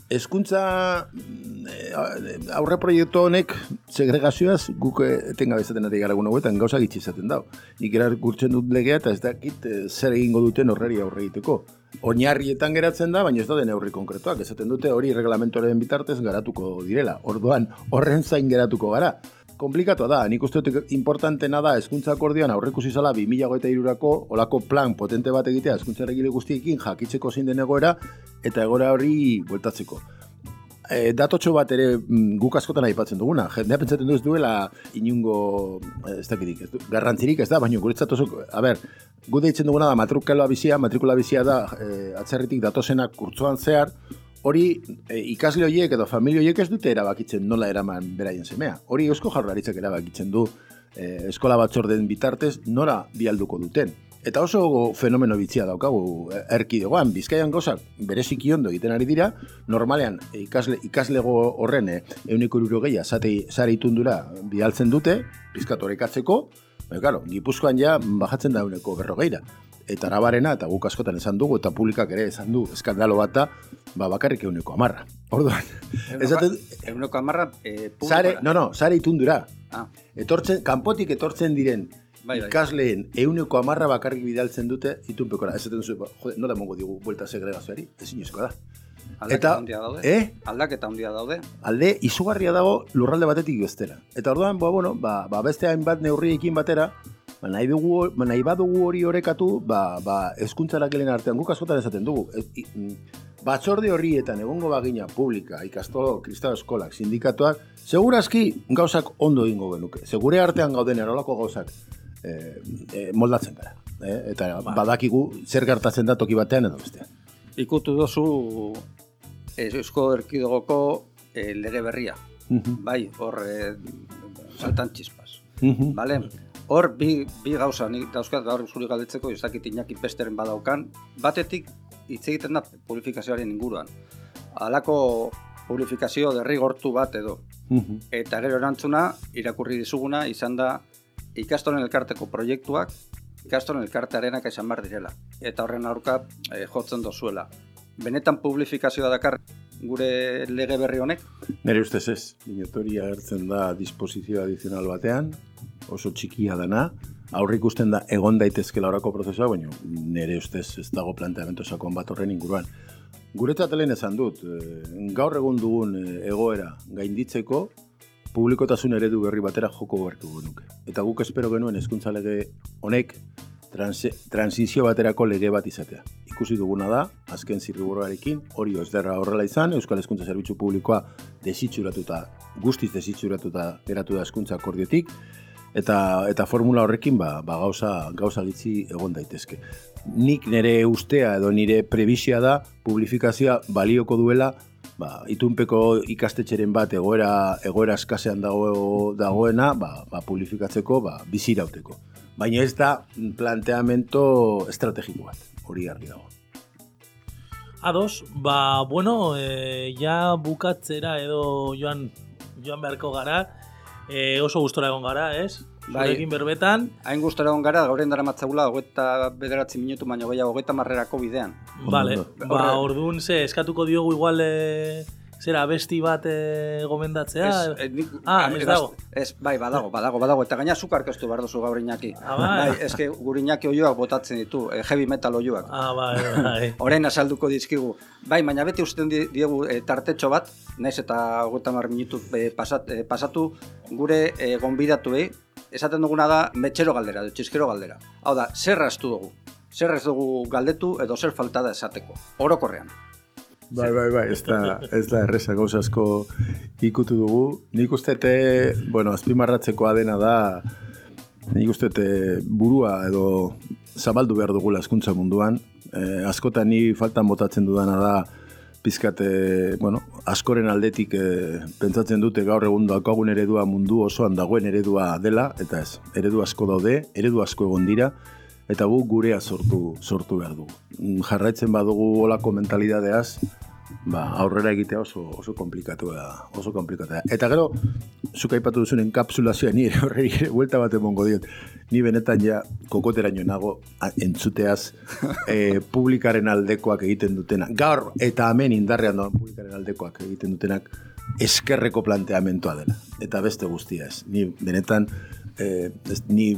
hezkuntza mm, eh, aurre proiektu honek segregazioaz guk etengabe izaten ari gara egun hauetan gauza gitxi izaten dau. Nik irakurtzen dut legea eta ez dakit eh, zer egingo duten horreri aurre egiteko. Oinarrietan geratzen da, baina ez da neurri konkretuak. Esaten dute hori reglamentoren bitartez garatuko direla. Orduan, horren zain geratuko gara. Komplikatu da, nik uste dut importantena da hezkuntza akordioan aurrekusi zala 2023ko olako plan potente bat egitea hezkuntza eragile guztiekin jakitzeko zein den egoera eta egoera hori bueltatzeko. E, datotxo bat ere mm, guk askotan aipatzen duguna. Jendea pentsatzen du ez duela inungo, eh, ez dakirik, ez du, garrantzirik ez da, baina guretzat oso, a ber, gu deitzen duguna da matrikula bizia, matrikula bizia da e, atzerritik datozenak kurtzoan zehar, hori e, ikasle horiek edo familia horiek ez dute erabakitzen nola eraman beraien semea. Hori eusko jaurlaritzak erabakitzen du e, eskola batzorden bitartez nora bialduko duten. Eta oso fenomeno bitzia daukagu eh, erkidegoan, bizkaian gauzak bereziki ondo egiten ari dira, normalean eh, ikasle, ikaslego horren eh, euniko irurogei sare itundura bidaltzen dute, pizkat orekatzeko, baina, claro, gipuzkoan ja bajatzen da euneko berrogeira. Eta arabarena, eta guk askotan esan dugu, eta publikak ere esan du, eskandalo bat da, ba, bakarrik euneko amarra. Orduan, esaten, Eguneko amarra, eh, sare, publikora. no, no, sare itundura. Ah, Etortzen, kanpotik etortzen diren Bai, bai. ikasleen euneko amarra bakarrik bidaltzen dute itunpekora. Ez zaten duzu, ba, jode, nola emongo digu buelta segregazioari? Ezin da. Aldaketa Eta- handia daude. eh? Aldaketa handia daude. alde izugarria dago lurralde batetik bestera. Eta orduan, ba, bueno, ba, ba beste hainbat neurriekin batera, ba, nahi, dugu, ba, nahi badugu hori orekatu, ba, ba, eskuntzarak artean, guk askotan esaten dugu. E, i, mm, batzorde horrietan egongo bagina publika, ikastolo, kristau eskolak, sindikatuak, segurazki gauzak ondo egingo genuke. Segure artean gauden erolako gauzak e, e, moldatzen gara. Eh? Eta badakigu zer gertatzen da toki batean edo bestean. Ikutu dozu Eusko Erkidegoko eh, lege berria. Mhm. Bai, hor eh, saltan txispas. Mhm. Vale? Hor bi, bi gauza nik dauzkat gaur zuri galdetzeko ez dakit Iñaki besteren badaukan. Batetik hitz egiten da publifikazioaren inguruan. Halako publifikazio derrigortu bat edo. Mhm. Eta gero erantzuna irakurri dizuguna izan da ikastolen elkarteko proiektuak ikastolen elkartearenak esan bar direla. Eta horren aurka eh, jotzen dozuela. Benetan publifikazioa dakar gure lege berri honek? Nere ustez ez, dinotoria agertzen da disposizio adizional batean, oso txikia dana, aurre ikusten da egon daitezkela orako prozesua, baina nere ustez ez dago planteamentu sakon bat horren inguruan. Guretzat lehen esan dut, eh, gaur egun dugun eh, egoera gainditzeko, publikotasun eredu berri batera joko beharko genuke. Eta guk espero genuen hezkuntza lege honek transi, transizio baterako lege bat izatea. Ikusi duguna da, azken zirriburuarekin, hori ez derra horrela izan, Euskal Hezkuntza Zerbitzu Publikoa desitxuratuta, guztiz desitxuratuta geratu da hezkuntza akordiotik, eta eta formula horrekin ba, ba gauza gauza gitzi egon daitezke. Nik nire ustea edo nire prebizia da publifikazioa balioko duela ba, itunpeko ikastetxeren bat egoera egoera eskasean dago dagoena ba, ba publifikatzeko ba, bizirauteko. Baina ez da planteamento estrategiko bat, hori argi dago. Ados, ba, bueno, e, ja bukatzera edo joan, joan beharko gara, e, oso gustora egon gara, ez? Bai. Zurekin berbetan, Hain gustora egon gara, gaur dara matzagula, hogeita bederatzi minutu baino gehiago, hogeita marrerako bidean. Vale, ondo. ba, orduan ze, eskatuko diogu igual e, zera abesti bat e, gomendatzea. Ez, eh, nik- ah, ez dago. Ez, bai, badago, badago, badago. Eta gaina zuk arkeztu behar duzu gaur Iñaki. Ah, bai. eske gure Iñaki oioak botatzen ditu, heavy metal oioak. Ah, bai, bai. Orain azalduko dizkigu. Bai, baina beti usten di- diegu e, tartetxo bat, naiz eta hogeita hamar minutu e, pasat, e, pasatu gure e, gonbidatuei, esaten duguna da metxero galdera, edo txiskero galdera. Hau da, zer astu dugu? Zer ez dugu galdetu edo zer falta da esateko? Orokorrean. Bai, bai, bai, ez da, ez da erreza gauza ikutu dugu. Nik uste te, bueno, azpimarratzekoa dena da, nik uste te burua edo zabaldu behar dugula hezkuntza munduan. Eh, askotan ni faltan botatzen dudana da, pizkate, bueno, askoren aldetik eh, pentsatzen dute gaur egun daukagun eredua mundu osoan dagoen eredua dela, eta ez, eredu asko daude, eredu asko egon dira, eta gu gurea sortu, sortu behar dugu. Mm, Jarraitzen badugu olako mentalidadeaz, ba, aurrera egitea oso, oso komplikatu da, oso komplikatu da. Eta gero, zuk aipatu duzun enkapsulazioa ni ere buelta bat emongo diot. Ni benetan ja kokoteraino nago entzuteaz e, publikaren aldekoak egiten dutena. Gaur eta hemen indarrean doan publikaren aldekoak egiten dutenak eskerreko planteamentoa dela. Eta beste guztia ez. Ni benetan eh, ez, ni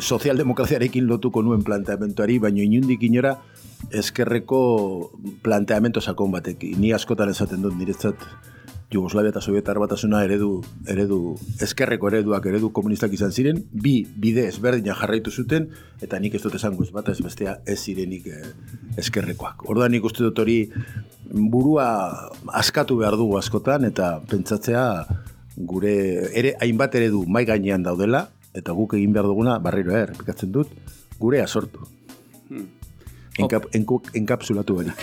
sozialdemokraziarekin lotuko nuen planteamentuari, baino inundik inora eskerreko planteamento sakon batekin. Ni askotan esaten dut niretzat Jugoslavia eta Sovietar batasuna eredu, eredu eskerreko ereduak eredu komunistak izan ziren, bi bide ezberdina jarraitu zuten, eta nik ez dut esango ez bat ez bestea ez zirenik eh, eskerrekoak. Orduan nik uste dut hori burua askatu behar dugu askotan, eta pentsatzea gure ere hainbat eredu mai gainean daudela, eta guk egin behar duguna, barriro eh, errepikatzen dut, gurea sortu. Enkap, enku, enkapsulatu barik.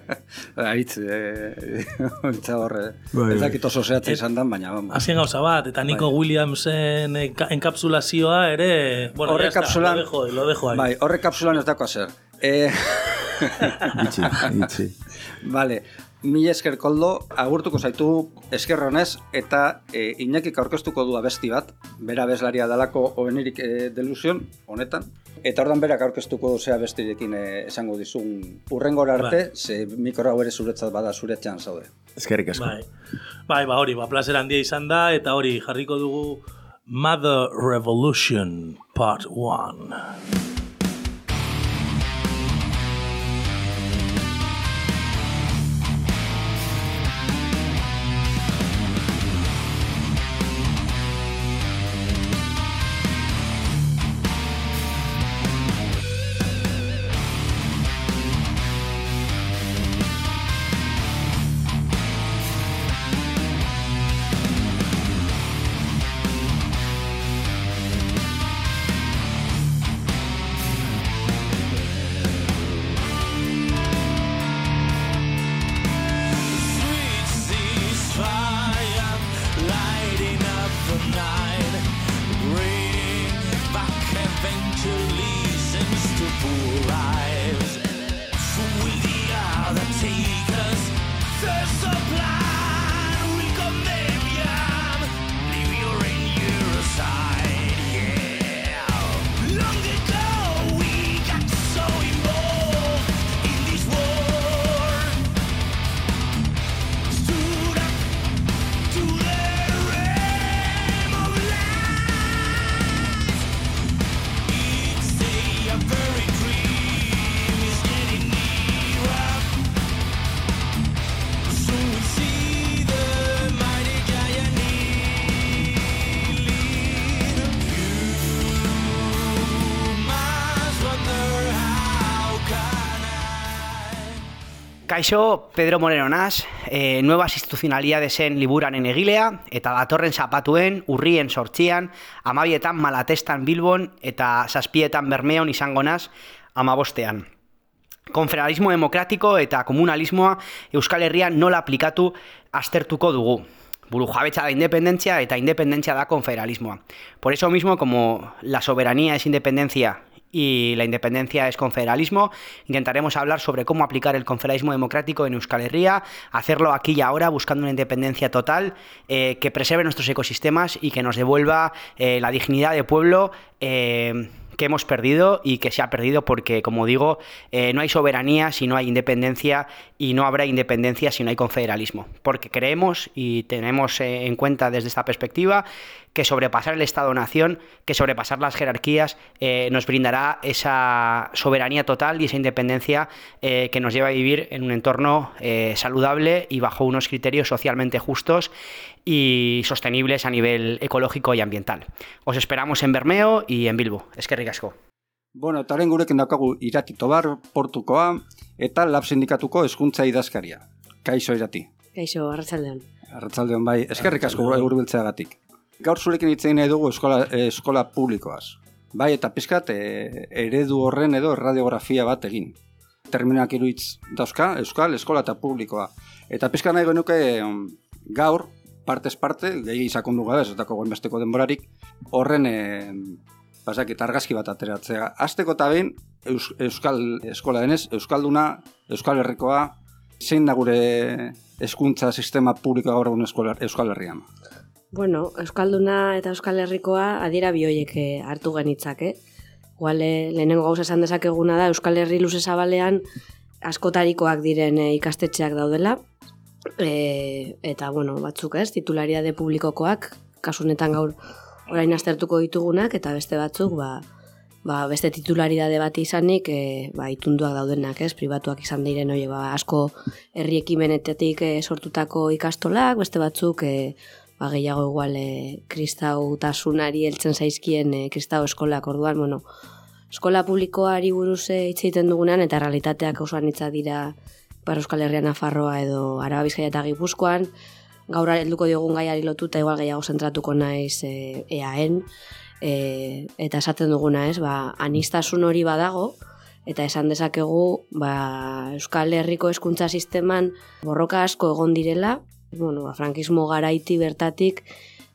Aitz, eh, hitza hor, eh, Bai, ez bai. dakit oso zehatza izan dan, baina... vamos. Azken gauza bat, eta Nico Williamsen enka- enkapsulazioa ere... Bueno, Horre kapsulan, lo dejo, lo dejo ahí. bai, horre kapsulan ez dako zer. Eh, Itxi, itxi. Vale, mila esker koldo, agurtuko zaitu eskerronez, eta e, Iñakik aurkeztuko du abesti bat, bera bezlaria dalako oenirik e, delusion, honetan, eta ordan berak aurkeztuko zea bestirekin e, esango dizun urrengora arte, ze mikro hau ere zuretzat bada zuretxean zaude. Eskerrik asko. Bai. bai, ba hori, ba, placer handia izan da, eta hori jarriko dugu Mother Revolution Part 1. Kaixo, Pedro Moreno naz, e, nuevas institucionalidadesen liburan egilea, eta datorren zapatuen, urrien sortzian, amabietan malatestan Bilbon, eta zazpietan Bermeon izango naz, amabostean. Konfederalismo demokratiko eta komunalismoa Euskal Herrian nola aplikatu aztertuko dugu. Burujabetza da independentzia eta independentzia da konfederalismoa. Por eso mismo, como la soberanía es independencia y la independencia es confederalismo, intentaremos hablar sobre cómo aplicar el confederalismo democrático en Euskal Herria, hacerlo aquí y ahora buscando una independencia total eh, que preserve nuestros ecosistemas y que nos devuelva eh, la dignidad de pueblo eh, que hemos perdido y que se ha perdido porque, como digo, no hay soberanía si no hay independencia y no habrá independencia si no hay confederalismo. Porque creemos y tenemos en cuenta desde esta perspectiva que sobrepasar el Estado-nación, que sobrepasar las jerarquías, eh, nos brindará esa soberanía total y esa independencia eh, que nos lleva a vivir en un entorno eh, saludable y bajo unos criterios socialmente justos y sostenibles a nivel ecológico y ambiental. Os esperamos en Bermeo y en Bilbo. Es que ricasco. Bueno, eta horren gurekin daukagu irati tobar, portukoa, eta lab sindikatuko hezkuntza idazkaria. Kaixo irati. Kaixo, arratsaldean. Arratzaldeon bai, eskerrik asko hurbiltzeagatik. Gaur zurekin hitz egin nahi dugu eskola, eskola publikoaz. Bai, eta pizkat eh, eredu horren edo radiografia bat egin. Terminak iruitz dauzka, euskal, eskola eta publikoa. Eta pizkat nahi genuke em, gaur, partez parte, gehi sakondu gabe, ez dako besteko denborarik, horren eh, pasakit argazki bat ateratzea. Azteko eta behin, eus, euskal eskola denez, euskalduna, euskal herrikoa, zein da gure hezkuntza sistema publikoa gaur egun euskal herrian. Bueno, Euskalduna eta Euskal Herrikoa adiera bioiek eh, hartu genitzak, eh? Igual, eh, lehenengo gauza esan dezakeguna da, Euskal Herri luze zabalean askotarikoak diren eh, ikastetxeak daudela, e, eta, bueno, batzuk ez, titulariade publikokoak, kasunetan gaur orain aztertuko ditugunak, eta beste batzuk, ba, ba, beste titularidade bat izanik, e, ba, itunduak daudenak, ez, pribatuak izan diren, oie, ba, asko herri ekimenetetik e, sortutako ikastolak, beste batzuk, e, ba, gehiago igual e, kristautasunari heltzen zaizkien e, kristau eskolak. Orduan, bueno, eskola publikoari buruz e, hitz egiten dugunean eta realitateak oso anitza dira Ipar Euskal Herrian Nafarroa edo Araba Bizkaia eta Gipuzkoan, gaur helduko diogun gaiari lotuta igual gehiago zentratuko naiz e, EAN, e, eta esaten duguna ez, ba, anistasun hori badago, eta esan dezakegu ba, Euskal Herriko hezkuntza sisteman borroka asko egon direla, bueno, ba, frankismo garaiti bertatik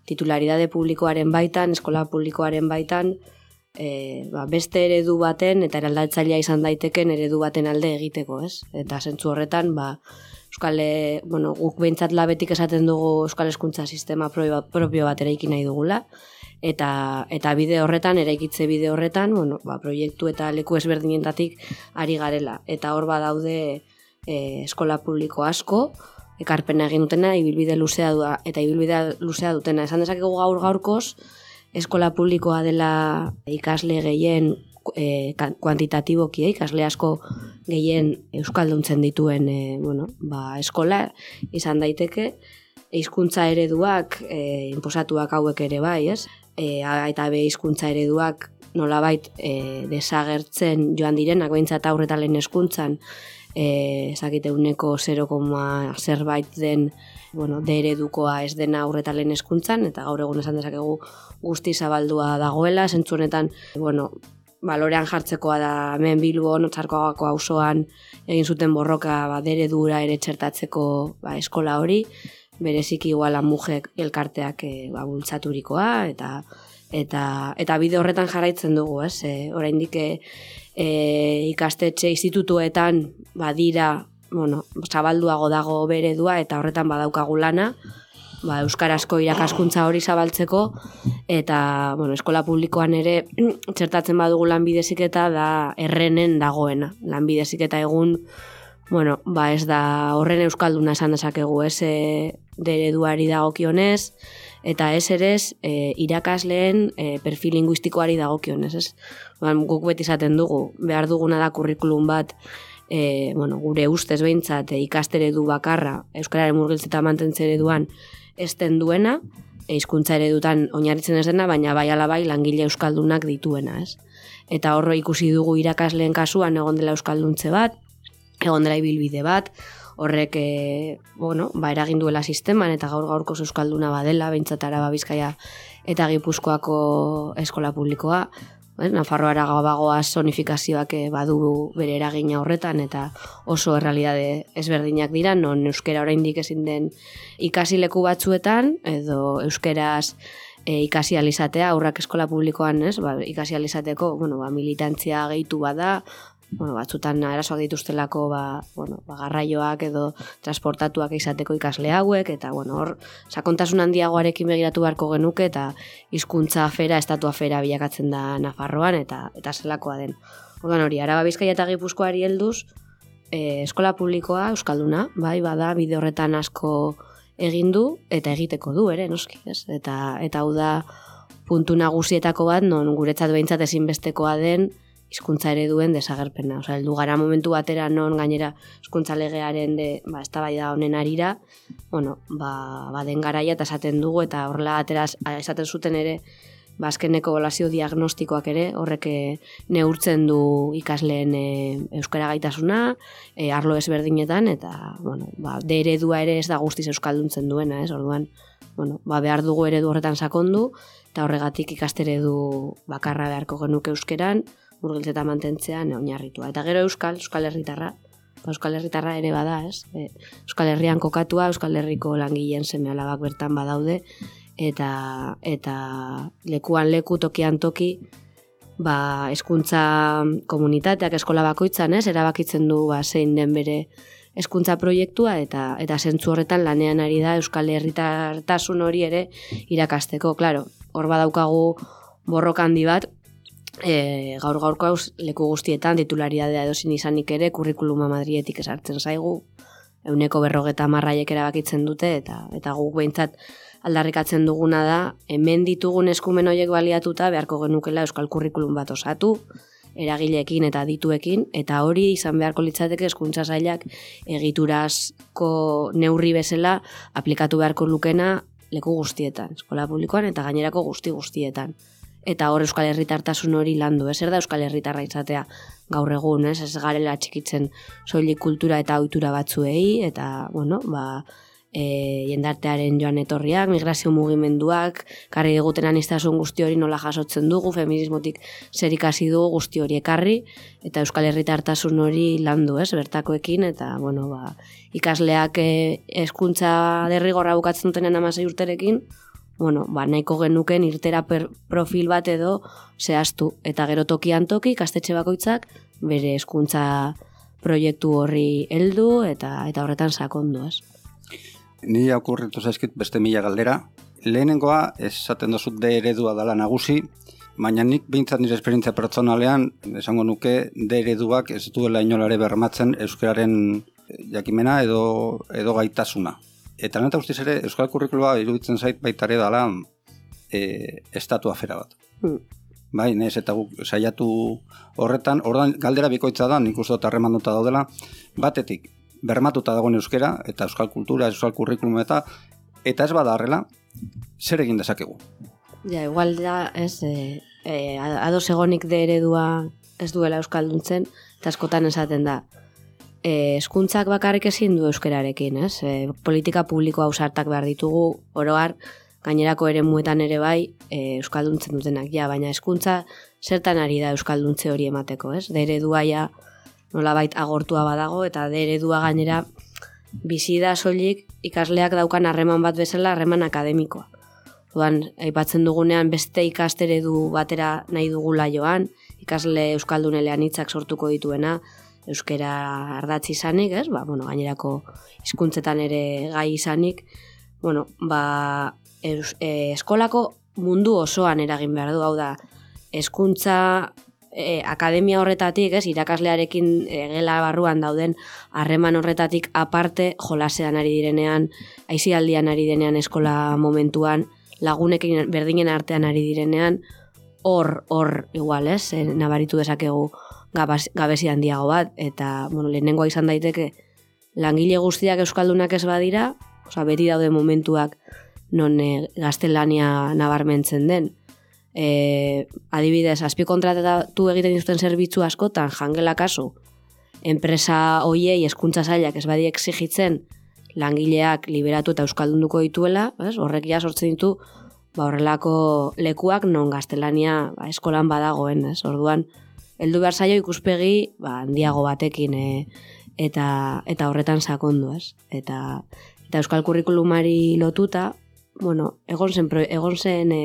titularidade publikoaren baitan, eskola publikoaren baitan, e, ba, beste eredu baten eta eraldatzailea izan daiteken eredu baten alde egiteko, ez? Eta zentzu horretan, ba, Euskal, e, bueno, guk behintzat labetik esaten dugu Euskal Hezkuntza Sistema propio bat eraiki nahi dugula, eta, eta bide horretan, eraikitze bide horretan, bueno, ba, proiektu eta leku ezberdinetatik ari garela. Eta hor badaude e, eskola publiko asko, ekarpena egin dutena, ibilbide luzea du, eta ibilbide luzea dutena. Esan dezakegu gaur gaurkoz, eskola publikoa dela ikasle gehien e, kuantitatiboki, eh, ikasle asko gehien euskalduntzen dituen e, bueno, ba, eskola izan daiteke, hizkuntza ereduak e, inposatuak hauek ere bai, ez? E, eta B hizkuntza ereduak nolabait e, desagertzen joan direnak behintzat aurreta lehen eskuntzan e, ezakite uneko 0, zerbait den bueno, de eredukoa ez dena aurreta lehen eskuntzan eta gaur egun esan dezakegu guzti zabaldua dagoela, zentzu honetan, bueno, balorean jartzekoa da hemen Bilbon, Otzarkoagako auzoan egin zuten borroka ba, dere dura ere txertatzeko ba, eskola hori, bereziki igual mujek elkarteak e, ba, bultzaturikoa eta eta eta bide horretan jarraitzen dugu, ez? E, oraindik e, ikastetxe institutuetan badira, bueno, zabalduago dago beredua eta horretan badaukagu lana, ba, euskarazko irakaskuntza hori zabaltzeko eta bueno, eskola publikoan ere txertatzen badugu lanbideziketa da errenen dagoena. Lanbideziketa egun bueno, ba ez da horren euskalduna esan dezakegu, ez e, dereduari dagokionez eta ez ere e, irakasleen e, perfil linguistikoari dagokionez, ez? Ba, guk beti izaten dugu, behar duguna da kurrikulum bat E, bueno, gure ustez behintzat e, ikasteredu bakarra Euskararen murgiltzeta mantentze ereduan esten duena, hizkuntza eredutan oinarritzen ez dena, baina bai ala bai langile euskaldunak dituena, ez? Eta horro ikusi dugu irakasleen kasuan egon dela euskalduntze bat, egon dela ibilbide bat, horrek e, bueno, ba, eragin duela sisteman eta gaur gaurko euskalduna badela, behintzat araba bizkaia eta gipuzkoako eskola publikoa, Eh, Nafarroara gabagoa sonifikazioak badu bere eragina horretan eta oso errealidade ezberdinak dira, non euskera oraindik ezin den ikasi leku batzuetan edo euskeraz e, ikasi alizatea aurrak eskola publikoan, ez? Ba, ikasi alizateko, bueno, ba, militantzia gehitu bada, bueno, batzutan arazoak dituztelako ba, bueno, ba, garraioak edo transportatuak izateko ikasle hauek eta bueno, hor sakontasun handiagoarekin begiratu beharko genuke eta hizkuntza afera, estatu afera bilakatzen da Nafarroan eta eta zelakoa den. Orduan hori, Araba Bizkaia eta Gipuzkoari helduz, e, eskola publikoa euskalduna, bai, bada bide horretan asko egin du eta egiteko du ere, noski, ez? Eta eta hau da puntu nagusietako bat non guretzat behintzat ezinbestekoa den hizkuntza ereduen desagerpena. Osea, heldu gara momentu batera non gainera hizkuntza legearen de, ba, eztabaida honen arira, bueno, ba, ba den garaia eta esaten dugu eta horrela ateraz esaten zuten ere ba, ebolazio diagnostikoak ere horrek eh, neurtzen du ikasleen e, euskara gaitasuna, e, arlo ezberdinetan eta bueno, ba, de eredua ere ez da guztiz euskalduntzen duena, ez? Orduan, bueno, ba, behar dugu eredu horretan sakondu eta horregatik ikasteredu bakarra beharko genuke euskeran, murgiltzeta mantentzean oinarritua. Eta gero Euskal, Euskal Herritarra, ba, Euskal Herritarra ere bada, ez? E, Euskal Herrian kokatua, Euskal Herriko langileen seme alabak bertan badaude, eta, eta lekuan leku, tokian toki, ba, eskuntza komunitateak eskola bakoitzan, ez? Erabakitzen du, ba, zein den bere hezkuntza proiektua eta eta zentzu horretan lanean ari da Euskal Herritartasun hori ere irakasteko, claro. Hor badaukagu borroka handi bat, e, gaur gaurko hauz leku guztietan titularidadea edozin izanik ere kurrikuluma madrietik esartzen zaigu. Euneko berrogeta marraiek erabakitzen dute eta eta guk behintzat aldarrikatzen duguna da hemen ditugun eskumen horiek baliatuta beharko genukela euskal kurrikulum bat osatu eragileekin eta dituekin eta hori izan beharko litzateke hezkuntza sailak egiturazko neurri bezala aplikatu beharko lukena leku guztietan, eskola publikoan eta gainerako guzti guztietan eta hor Euskal Herritartasun hori landu, ez? Da Euskal Herritarra izatea gaur egun, ez, ez garela txikitzen soilik kultura eta ohitura batzuei, eta, bueno, ba, e, jendartearen joan etorriak, migrazio mugimenduak, karri eguten anistasun guzti hori nola jasotzen dugu, feminismotik zer ikasi dugu guzti hori ekarri, eta Euskal Herritartasun hori landu, ez, bertakoekin, eta, bueno, ba, ikasleak e, eskuntza derrigorra bukatzen dutenean amasei urterekin, bueno, ba, nahiko genuken irtera per, profil bat edo zehaztu. Eta gero tokian toki, kastetxe bakoitzak, bere hezkuntza proiektu horri heldu eta eta horretan sakondu, ez? Ni okurritu zaizkit beste mila galdera. Lehenengoa, esaten dozut de eredua dala nagusi, baina nik behintzat nire esperientzia pertsonalean, esango nuke, de ereduak ez duela inolare bermatzen euskararen jakimena edo, edo gaitasuna. Eta neta guztiz ere, Euskal Kurrikulua iruditzen zait baitare dala e, estatu afera bat. Mm. Bai, nez, eta guk saiatu horretan, ordan galdera bikoitza da, nik uste dut harremanduta daudela, batetik, bermatuta dagoen euskera, eta euskal kultura, euskal kurrikulum eta, eta ez bada horrela, zer egin dezakegu. Ja, igual da, ez, e, e, ados egonik de eredua ez duela euskalduntzen, eta askotan esaten da, eskuntzak bakarrik ezin du euskerarekin, ez? E, politika publiko ausartak behar ditugu, oroar, gainerako ere muetan ere bai, e, euskalduntzen dutenak, ja, baina eskuntza zertan ari da euskalduntze hori emateko, ez? De eredua nolabait agortua badago, eta de eredua gainera bizi da soilik ikasleak daukan harreman bat bezala harreman akademikoa. Orduan, aipatzen dugunean beste ikasteredu batera nahi dugula joan, ikasle euskaldunelean hitzak sortuko dituena, euskera ardatzi izanik, ez? Ba, bueno, gainerako hizkuntzetan ere gai izanik, bueno, ba, eus, e, eskolako mundu osoan eragin behar du, hau da, hezkuntza e, akademia horretatik, ez, irakaslearekin e, gela barruan dauden harreman horretatik aparte jolasean ari direnean, aizialdian ari denean eskola momentuan, lagunekin berdinen artean ari direnean, hor, hor, igual, ez, e, nabaritu dezakegu gabaz, gabezi handiago bat, eta, bueno, lehenengoa izan daiteke, langile guztiak euskaldunak ez badira, oza, beti daude momentuak non e, gaztelania nabarmentzen den. E, adibidez, azpikontratatu egiten dituzten zerbitzu askotan, jangela kasu, enpresa hoiei eskuntza zailak ez badi exigitzen langileak liberatu eta euskaldunduko dituela, ez? horrek ja sortzen ditu ba, horrelako lekuak non gaztelania ba, eskolan badagoen, ez? orduan, heldu behar zaio ikuspegi ba, handiago batekin e, eta, eta horretan sakondu, ez? Eta, eta euskal kurrikulumari lotuta, bueno, egon zen, egon zen e,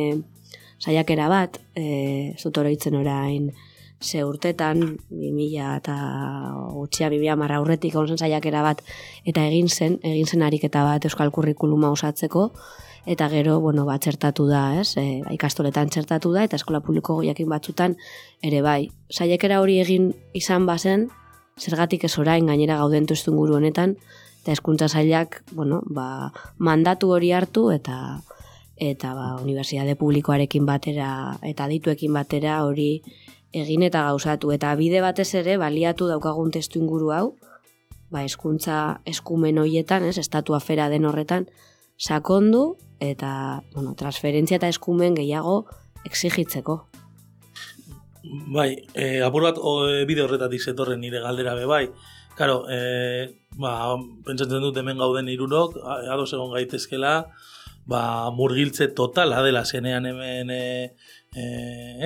saiakera bat, e, zut oroitzen orain ze urtetan, 2000 eta gutxia 2000 marra aurretik egon zen saiakera bat, eta egin zen, egin zen ariketa bat euskal kurrikuluma osatzeko, eta gero, bueno, ba, txertatu da, ez? E, ikastoletan txertatu da, eta eskola publiko jakin batzutan ere bai. Saiakera hori egin izan bazen, zergatik ez orain gainera gauden inguru honetan, eta hezkuntza sailak, bueno, ba, mandatu hori hartu eta eta ba, unibertsitate publikoarekin batera eta adituekin batera hori egin eta gauzatu eta bide batez ere baliatu daukagun testu inguru hau ba hezkuntza eskumen hoietan, ez, estatu afera den horretan sakondu eta bueno, transferentzia eta eskumen gehiago exigitzeko. Bai, e, apur bat o, e, bide horretatik zetorren nire galdera be bai. Karo, e, ba, pentsatzen dut hemen gauden irurok, a- ados egon gaitezkela, ba, murgiltze totala dela zenean hemen, e, e,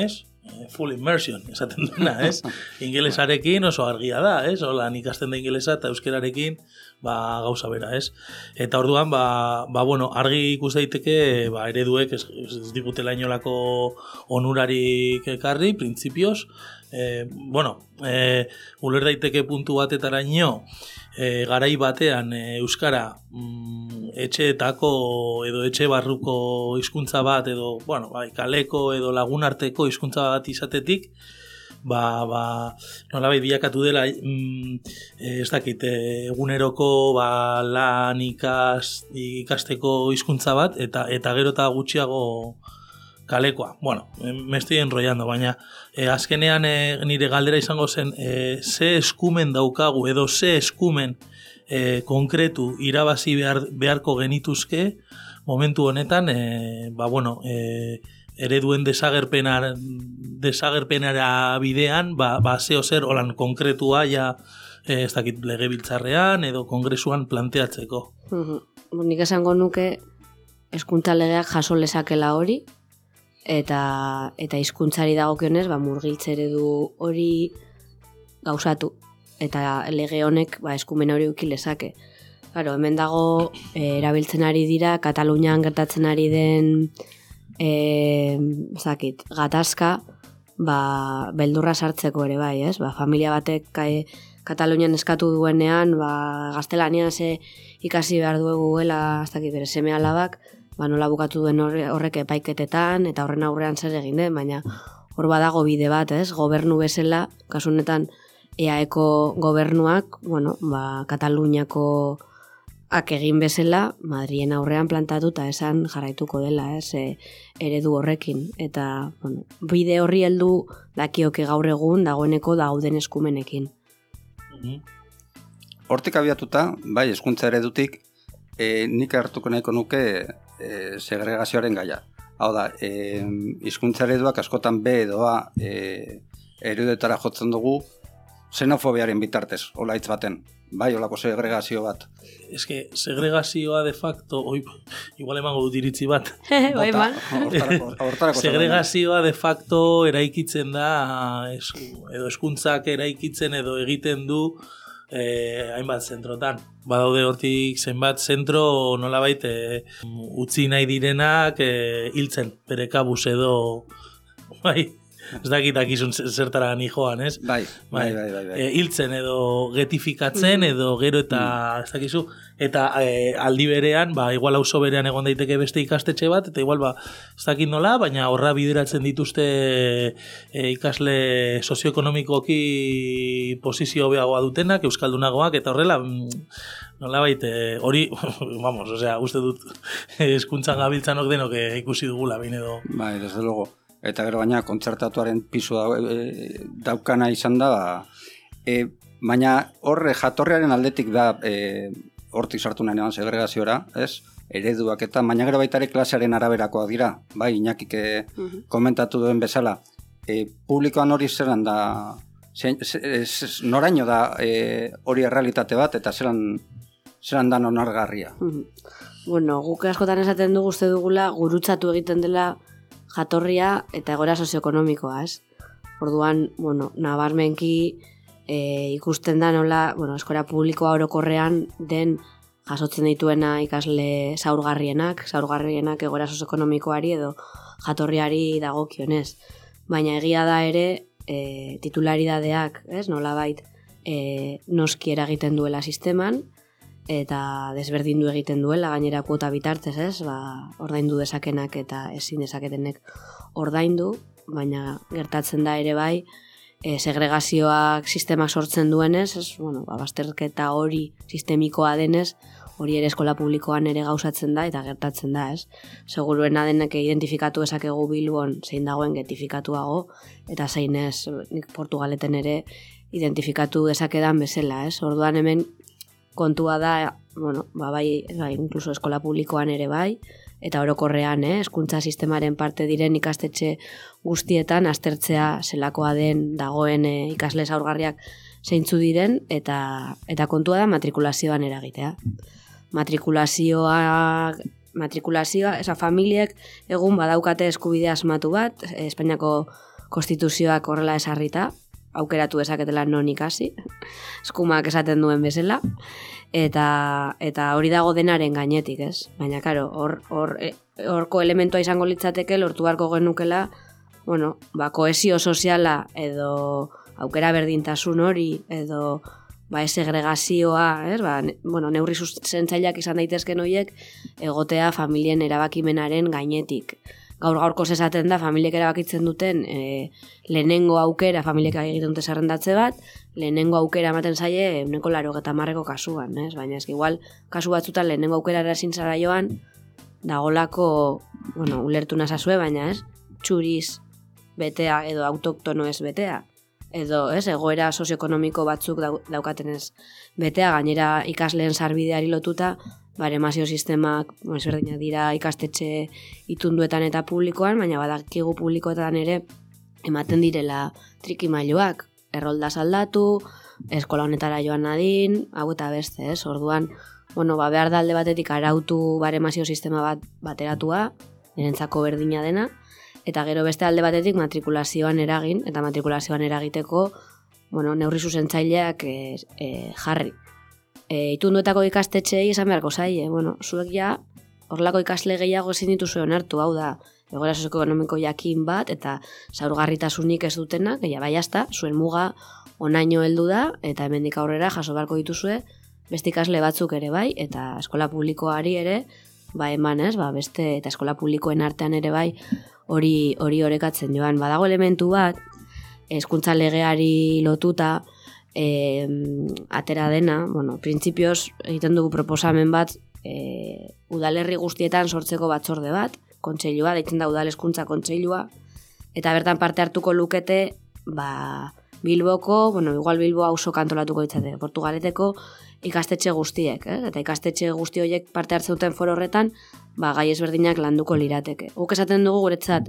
ez? Full immersion, esaten duena, ez? Ingelesarekin oso argia da, ez? Hola, ikasten da ingelesa eta euskerarekin, ba, gauza bera, ez? Eta orduan, ba, ba bueno, argi ikus daiteke, ba, ereduek ez, ez digutela inolako onurarik ekarri, printzipioz, e, bueno, e, uler daiteke puntu batetaraino, e, garai batean e, Euskara mm, etxeetako edo etxe barruko hizkuntza bat edo, bueno, bai, kaleko edo lagunarteko hizkuntza bat izatetik, ba, ba, nolabait bilakatu dela mm, eh, ez dakit, eh, eguneroko ba, lan ikas, ikasteko hizkuntza bat eta eta gero eta gutxiago kalekoa. Bueno, me estoy enrollando, baina eh, azkenean eh, nire galdera izango zen eh, ze eskumen daukagu edo ze eskumen eh, konkretu irabazi behar, beharko genituzke momentu honetan, eh, ba bueno, eh, ereduen desagerpenar, desagerpenara bidean, ba, ba zeo zer holan konkretua ja eh, ez dakit legebiltzarrean edo kongresuan planteatzeko. Mhm. Nik esango nuke hezkuntza legeak jaso lezakela hori eta eta hizkuntzari dagokionez ba murgiltze eredu hori gauzatu eta lege honek ba eskumen hori uki lezake. Claro, hemen dago eh, erabiltzen ari dira Katalunian gertatzen ari den eh, zakit, gatazka ba, beldurra sartzeko ere bai, ez? Ba, familia batek kai, Katalunian eskatu duenean, ba, gaztelania ze ikasi behar dueguela, ez dakit bere seme alabak, ba, nola bukatu duen horre- horrek epaiketetan, eta horren aurrean zer egin den, baina hor badago bide bat, ez? Gobernu bezala, kasu honetan EAeko gobernuak, bueno, ba, Kataluniako ak egin bezala Madrien aurrean plantatuta esan jarraituko dela, ez, e, eredu horrekin eta, bueno, bide horri heldu dakioke gaur egun dagoeneko dauden eskumenekin. Hortik abiatuta, bai, eskuntza eredutik, e, nik hartuko nahiko nuke e, segregazioaren gaia. Hau da, e, izkuntza ereduak askotan B edoa e, eredetara jotzen dugu xenofobiaren bitartez, hola hitz baten. Bai, holako segregazio bat. Eske, segregazioa de facto, oi, igual emango dut iritzi bat. bai, zer Segregazioa de facto eraikitzen da, es, edo eskuntzak eraikitzen edo egiten du eh, hainbat zentrotan. Badaude hortik zenbat zentro nolabait eh, utzi nahi direnak eh, hiltzen, bere kabuz edo, bai, ez dakit dakizun zertara ni joan, ez? Bai, bai, bai, bai. bai. E, edo getifikatzen edo gero eta ez dakizu eta e, aldi berean ba igual auzo berean egon daiteke beste ikastetxe bat eta igual ba ez dakit nola baina horra bideratzen dituzte e, ikasle sozioekonomikoki posizio hobeagoa dutenak euskaldunagoak eta horrela mm, nolabait e, hori vamos, osea, uste dut hezkuntzan gabiltzanok denok ikusi dugula behin edo Bai, desde luego. Eta gero baina kontzertatuaren pisu da, e, daukana izan da, ba, e, baina horre jatorriaren aldetik da e, hortik sartu nahi segregaziora, ez? Ereduak eta baina gero baita ere klasearen araberakoak dira, bai, inakik e, komentatu duen bezala. E, publikoan hori zelan da, zein- ze- ez- noraino da e, hori errealitate bat, eta zelan, zelan da onargarria. Mhm. Bueno, guk askotan esaten dugu uste dugula gurutzatu egiten dela jatorria eta egora sozioekonomikoa, ez? Orduan, bueno, nabarmenki e, ikusten da nola, bueno, eskola publikoa orokorrean den jasotzen dituena ikasle zaurgarrienak, zaurgarrienak egora sozioekonomikoari edo jatorriari dagokionez. Baina egia da ere e, titularidadeak, ez, nolabait, e, noski eragiten duela sisteman, eta desberdindu egiten duela gainera kuota bitartez, ez? Ba, ordaindu dezakenak eta ezin dezaketenek ordaindu, baina gertatzen da ere bai, e, segregazioak sistemak sortzen duenez, ez, bueno, ba, bazterketa hori sistemikoa denez, hori ere eskola publikoan ere gauzatzen da eta gertatzen da, ez? Seguruena denek identifikatu ezakegu Bilbon zein dagoen getifikatuago eta zein ez, nik Portugaleten ere identifikatu dezakedan bezala, ez? Orduan hemen kontua da, bueno, ba, bai, bai, incluso eskola publikoan ere bai, eta orokorrean, eh, eskuntza sistemaren parte diren ikastetxe guztietan aztertzea zelakoa den dagoen eh, ikasle zaurgarriak zeintzu diren, eta, eta kontua da matrikulazioan eragitea. Matrikulazioa matrikulazioa, esa familiek egun badaukate eskubidea asmatu bat, Espainiako konstituzioak horrela esarrita, aukeratu dezaketela non ikasi, eskumak esaten duen bezala, eta eta hori dago denaren gainetik, ez? Baina, karo, hor, hor, e, horko elementua izango litzateke lortu beharko genukela, bueno, ba, koesio soziala edo aukera berdintasun hori, edo ba, segregazioa, ez? Ba, ne, bueno, neurri zuzentzaileak izan daitezken horiek, egotea familien erabakimenaren gainetik gaur gaurko esaten da familiek erabakitzen duten e, lehenengo aukera familiek egiten dute zerrendatze bat, lehenengo aukera ematen zaie euneko laro marreko kasuan, ez? baina ez igual kasu batzutan lehenengo aukera ezin zara joan, dagolako, bueno, ulertu nazazue, baina ez, txuriz betea edo autoktono ez betea, edo ez, egoera sozioekonomiko batzuk dau, daukatenez betea, gainera ikasleen sarbideari lotuta, baremazio sistemak bueno, ezberdinak dira ikastetxe itunduetan eta publikoan, baina badakigu publikoetan ere ematen direla trikimailuak, errolda aldatu, eskola honetara joan nadin, hau eta beste, ez? Orduan, bueno, ba, behar da alde batetik arautu baremazio sistema bat bateratua, nirentzako berdina dena, eta gero beste alde batetik matrikulazioan eragin, eta matrikulazioan eragiteko, bueno, neurri zuzentzaileak e, e, jarri e, itunduetako ikastetxeei esan beharko zaie, bueno, zuek ja horlako ikasle gehiago ezin dituzue onartu, hau da, egoera sozioekonomiko jakin bat, eta zaurgarritasunik ez dutena, gehiago bai hasta, zuen muga onaino heldu da, eta hemendik aurrera jaso beharko dituzue, beste ikasle batzuk ere bai, eta eskola publikoari ere, ba eman ez, ba beste, eta eskola publikoen artean ere bai, hori hori orekatzen joan. Badago elementu bat, hezkuntza legeari lotuta, e, atera dena, bueno, printzipioz egiten dugu proposamen bat e, udalerri guztietan sortzeko batzorde bat, kontseilua, deitzen da udalezkuntza kontseilua, eta bertan parte hartuko lukete, ba, Bilboko, bueno, igual Bilbo auzo kantolatuko ditzate, Portugaleteko ikastetxe guztiek, eh? eta ikastetxe guzti horiek parte hartzen duten foro horretan, ba, gai ezberdinak landuko lirateke. Guk esaten dugu guretzat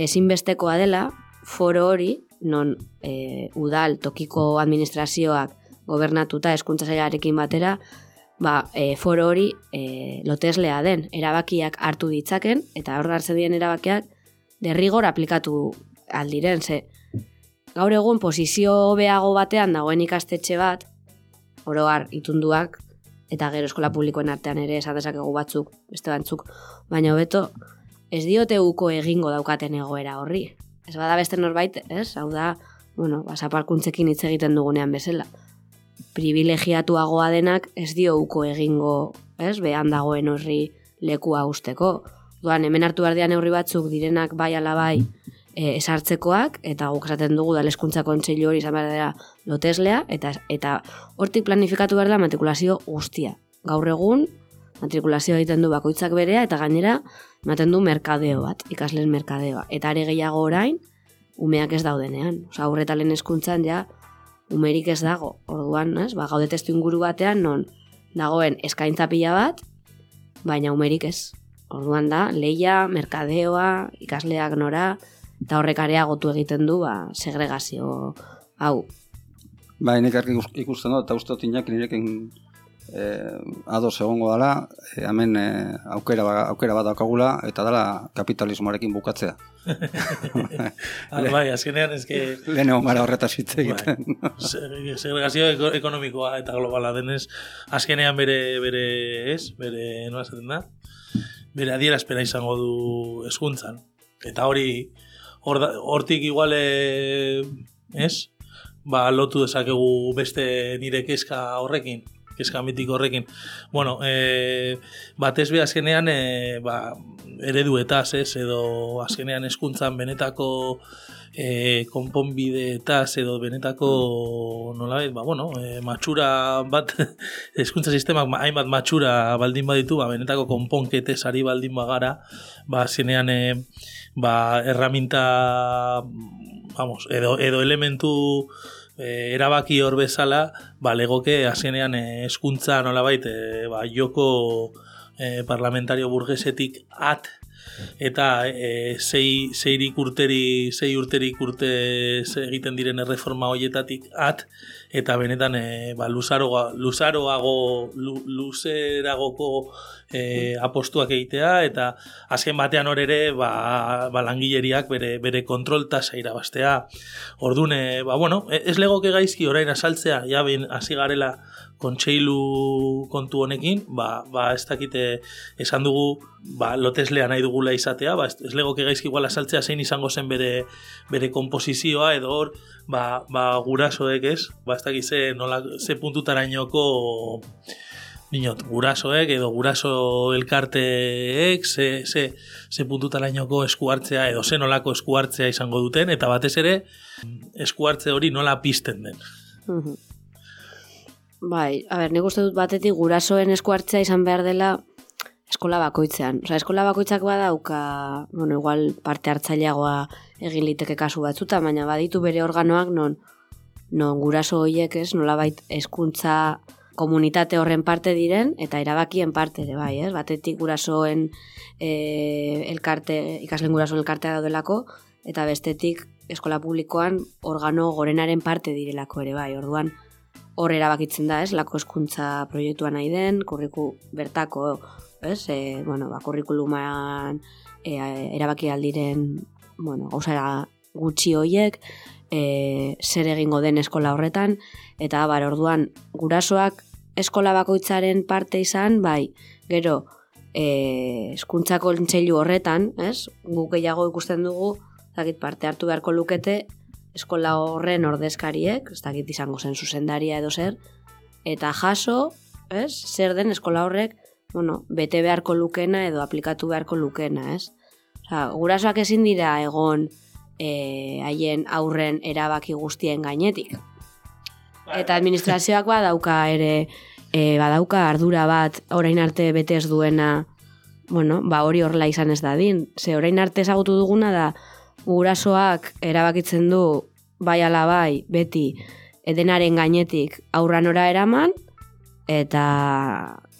ezinbestekoa dela, foro hori, non e, udal tokiko administrazioak gobernatuta eskuntza zailarekin batera, ba, e, foro hori e, loteslea den, erabakiak hartu ditzaken, eta hor hartzen diren erabakiak derrigor aplikatu aldiren, ze gaur egun posizio behago batean dagoen ikastetxe bat, oroar itunduak, eta gero eskola publikoen artean ere esan dezakegu batzuk, beste batzuk, baina hobeto ez diote uko egingo daukaten egoera horri. Ez bada beste norbait, ez? Hau da, bueno, basapalkuntzekin hitz egiten dugunean bezala. Privilegiatuagoa denak ez dio uko egingo, ez? Behan dagoen horri lekua usteko. Duan, hemen hartu behar dian neurri batzuk direnak bai ala bai e, esartzekoak, eta guk esaten dugu daleskuntza kontseilu hori izan behar loteslea, eta, eta hortik planifikatu behar da matrikulazio guztia. Gaur egun, matrikulazio egiten du bakoitzak berea, eta gainera, ematen du merkadeo bat, ikasleen merkadeoa. Eta are gehiago orain, umeak ez daudenean. Osa, aurreta lehen eskuntzan, ja, umerik ez dago. Orduan, ez, ba, gaude testu inguru batean, non dagoen eskaintza pila bat, baina umerik ez. Orduan da, leia, merkadeoa, ikasleak nora, eta horrek areagotu egiten du, ba, segregazio hau. Bai, nik ikusten dut, eta uste dut inak eh, ados egongo dela, eh, hemen eh, aukera, ba- aukera bat daukagula, eta dela kapitalismoarekin bukatzea. Ah, bai, azkenean eske Lehen egon gara horretaz hitz egiten. se- segregazio eko- ekonomikoa eta globala denez, azkenean bere, bere, ez, bere, nola esaten da, bere adierazpena izango du eskuntzan. Eta hori, hortik igual, e, ez, ba, lotu dezakegu beste nire kezka horrekin, kezka mitiko horrekin. Bueno, e, batez be azkenean, e, ba, ereduetaz, ez, edo azkenean eskuntzan benetako e, konponbideetaz edo benetako nolabait, ba, bueno, e, matxura bat, eskuntza sistemak ma- hainbat matxura baldin baditu, ba, benetako konponketez ari baldin bagara, ba, azkenean e, ba, erraminta, vamos, edo, edo elementu e, erabaki hor bezala, ba, legoke azkenean eskuntza nolabait, e, ba, joko e, parlamentario burgesetik at eta e, sei, seirik urteri, sei urterik urte egiten diren erreforma hoietatik at, eta benetan e, ba, luzaroa, luzaroago, lu, luzeragoko e, apostuak egitea, eta azken batean hor ere ba, ba, langileriak bere, bere kontrol tasa irabastea. Ordun e, ba, bueno, e- ez legoke gaizki orain asaltzea, ja ben hasi garela kontseilu kontu honekin, ba, ba ez dakite esan dugu ba, loteslea nahi dugula izatea, ba, ez, legoke gaizki igual asaltzea zein izango zen bere, bere komposizioa, edo hor, ba, ba gurasoek ez, ba ez dakit nola, ze puntutarainoko Dinot, gurasoek edo guraso elkarteek ze, ze, ze puntutarainoko eskuartzea edo ze nolako eskuartzea izango duten eta batez ere eskuartze hori nola pizten den. Mhm. Bai, a ber, nik uste dut batetik gurasoen esku hartzea izan behar dela eskola bakoitzean. Osa, eskola bakoitzak badauka, bueno, igual parte hartzaileagoa egin liteke kasu batzuta, baina baditu bere organoak non, non guraso horiek ez, nolabait hezkuntza komunitate horren parte diren eta erabakien parte ere bai, ez? Batetik gurasoen e, elkarte, ikaslen gurasoen elkartea daudelako, eta bestetik eskola publikoan organo gorenaren parte direlako ere bai. Orduan, hor erabakitzen da, ez, lako eskuntza proiektua nahi den, kurriku bertako, ez, e, bueno, ba, kurrikuluman e, erabaki aldiren, bueno, gauza gutxi hoiek, e, zer egingo den eskola horretan, eta bar, orduan, gurasoak eskola bakoitzaren parte izan, bai, gero, e, eskuntza kontseilu horretan, ez, guk gehiago ikusten dugu, zakit parte hartu beharko lukete, eskola horren ordezkariek, ez dakit izango zen zuzendaria edo zer, eta jaso, ez, zer den eskola horrek, bueno, bete beharko lukena edo aplikatu beharko lukena, ez? Osa, gurasoak ezin dira egon e, haien aurren erabaki guztien gainetik. Eta administrazioak badauka ere, e, badauka ardura bat, orain arte bete ez duena, bueno, ba hori horrela izan ez dadin. Ze orain arte ezagutu duguna da, gurasoak erabakitzen du, bai ala bai, beti, edenaren gainetik aurranora eraman, eta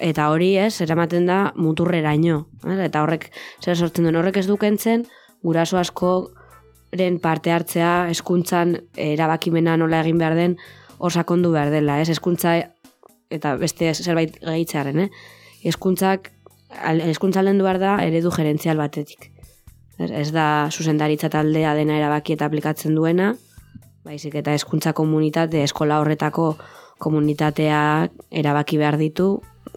eta hori ez, eramaten da muturreraino. Eta horrek, zer sortzen duen, horrek ez dukentzen, guraso askoren parte hartzea, eskuntzan erabakimena nola egin behar den, osakondu behar dela, ez? Eskuntza eta beste zerbait gehitzearen, eh? Eskuntzak, eskuntza du behar da eredu gerentzial batetik. Ez, da zuzendaritza taldea dena erabaki eta aplikatzen duena, baizik eta hezkuntza komunitate, eskola horretako komunitatea erabaki behar ditu,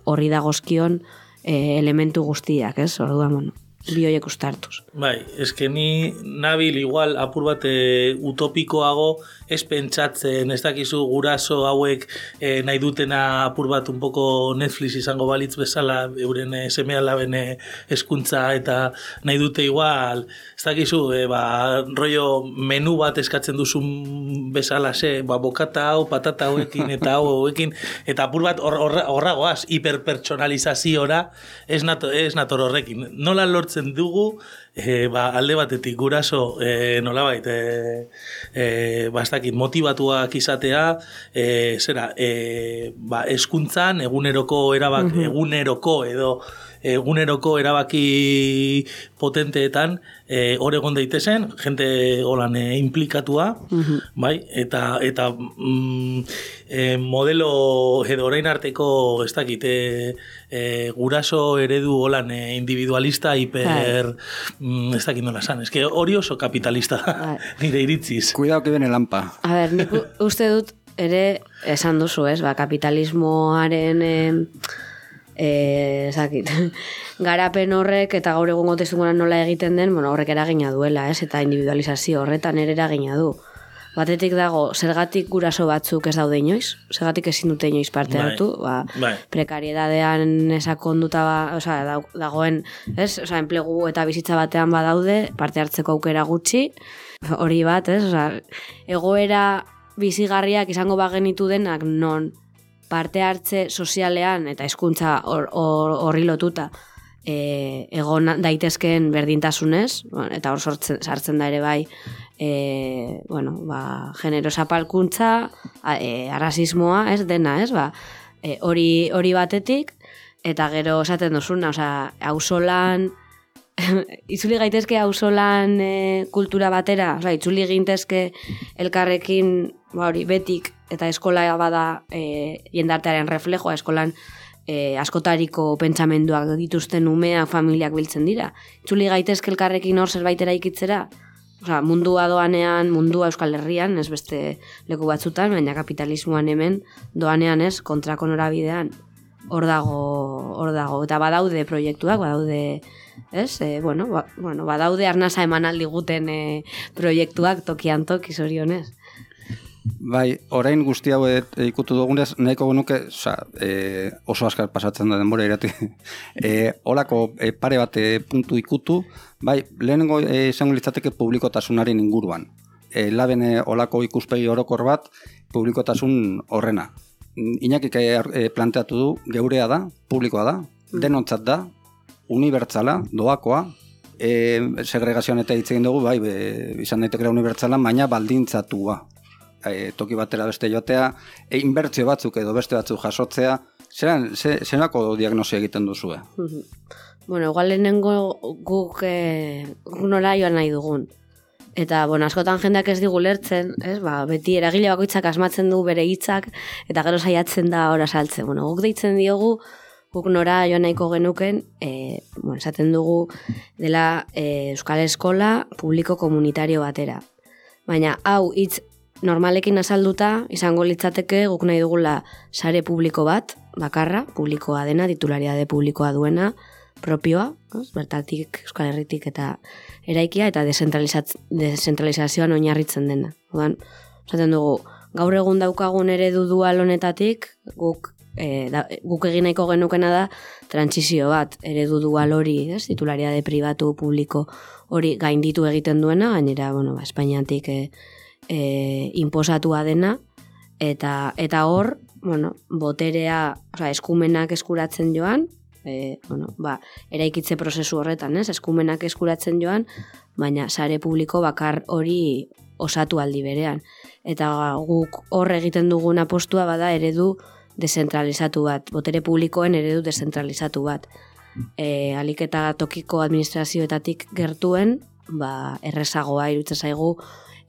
horri dagozkion eh, elementu guztiak, ez? Orduan, bueno, bi horiek ustartuz. Bai, eske ni nabil igual apur bat e, utopikoago ez pentsatzen, ez dakizu guraso hauek e, nahi dutena apur bat un poco Netflix izango balitz bezala euren e, seme alaben e, eskuntza eta nahi dute igual, ez dakizu, e, ba, rollo menu bat eskatzen duzun bezala ze, ba, bokata hau, patata hauekin eta hau hauekin, eta apur bat hor- horra- horragoaz, hiperpertsonalizaziora, ez, nato, ez nator horrekin. Nola lortzen dugu, e, ba, alde batetik guraso e, nolabait e, e, ba, dakit, motivatuak izatea e, zera e, ba, eskuntzan eguneroko erabak eguneroko edo eguneroko erabaki potenteetan e, hor egon daitezen, jente holan e, implikatua, bai, eta eta mm, e, modelo edo orain arteko ez dakit, e, e, guraso eredu holan e, individualista hiper mm, ez dakit nola esan, eske hori oso kapitalista Bai. nire iritziz. Cuidado que viene lampa. A ber, nik u- uste dut ere esan duzu, ez? Ba, kapitalismoaren e, e, zakit, garapen horrek eta gaur egungo testugunan nola egiten den, bueno, horrek eragina duela, ez? Eta individualizazio horretan ere eragina du. Batetik dago, zergatik guraso batzuk ez daude inoiz, zergatik ezin dute inoiz parte Bai, hartu, ba, bai. prekariedadean esakonduta ba, osea, dau- dagoen, ez? Osea, enplegu eta bizitza batean badaude, parte hartzeko aukera gutxi, hori bat, ez? Osea, egoera bizigarriak izango bagenitu denak non parte hartze sozialean eta hezkuntza hor- hor- horri lotuta e, egon daitezkeen berdintasunez, eta hor sortzen, sartzen da ere bai, e, bueno, ba, genero zapalkuntza, e, arrasismoa, ez dena, ez, ba, e, hori, hori batetik, eta gero esaten duzuna, osea, auzolan, itzuli gaitezke auzolan e, kultura batera, osea, itzuli gintezke elkarrekin, ba hori, betik, eta eskola bada e, jendartearen reflejoa, eskolan e, askotariko pentsamenduak dituzten umeak, familiak biltzen dira. Itzuli gaitezke elkarrekin hor zerbait eraikitzera, Osea, mundua doanean, mundua Euskal Herrian, ez beste leku batzutan, baina kapitalismoan hemen doanean ez, kontrako norabidean hor dago, hor dago. Eta badaude proiektuak, badaude, ez? E, bueno, ba, bueno, badaude arnasa emanaldi guten e, proiektuak tokian toki zorionez. Bai, orain guzti hau e- ikutu dugunez, nahiko genuke, oza, e, oso askar pasatzen da denbora irati, e, olako e, pare bat e, puntu ikutu, bai, lehenengo e, izango litzateke publikotasunaren inguruan. E, laben olako ikuspegi orokor bat, publikotasun horrena. Inakik e, e, planteatu du, geurea da, publikoa da, denontzat da, unibertsala, doakoa, e, segregazioan eta hitz egin dugu, bai, be, izan daiteke unibertsala, baina baldintzatua e, toki batera beste joatea, e, inbertzio batzuk edo beste batzuk jasotzea, zeran, ze, zerako diagnosia egiten duzue? Bueno, igual lehenengo guk, e, nola joan nahi dugun. Eta, bueno, askotan jendeak ez digu lertzen, ez? Ba, beti eragile bakoitzak asmatzen du bere hitzak eta gero saiatzen da ora saltzen. Bueno, guk deitzen diogu, guk nora joan nahiko genuken, e, bueno, esaten dugu dela e, Euskal Eskola publiko komunitario batera. Baina, hau hitz normalekin azalduta, izango litzateke guk nahi dugula sare publiko bat, bakarra, publikoa dena, titulariade publikoa duena, propioa, ez? bertatik Euskal Herritik eta eraikia eta desentralizazioan oinarritzen dena. Orduan, esaten dugu, gaur egun daukagun eredu dual honetatik, guk e, da, guk egin nahiko genukena da trantsizio bat, eredu dual hori, ez? titulariade pribatu, publiko hori gainditu egiten duena, gainera, bueno, ba, Espainiatik e, e, inposatua dena, eta eta hor, bueno, boterea, osea, eskumenak eskuratzen joan, e, bueno, ba, eraikitze prozesu horretan, ez? Eskumenak eskuratzen joan, baina sare publiko bakar hori osatu aldi berean. Eta guk hor egiten dugun apostua bada eredu dezentralizatu bat, botere publikoen eredu dezentralizatu bat. E, alik eta tokiko administrazioetatik gertuen, ba, errezagoa irutzen zaigu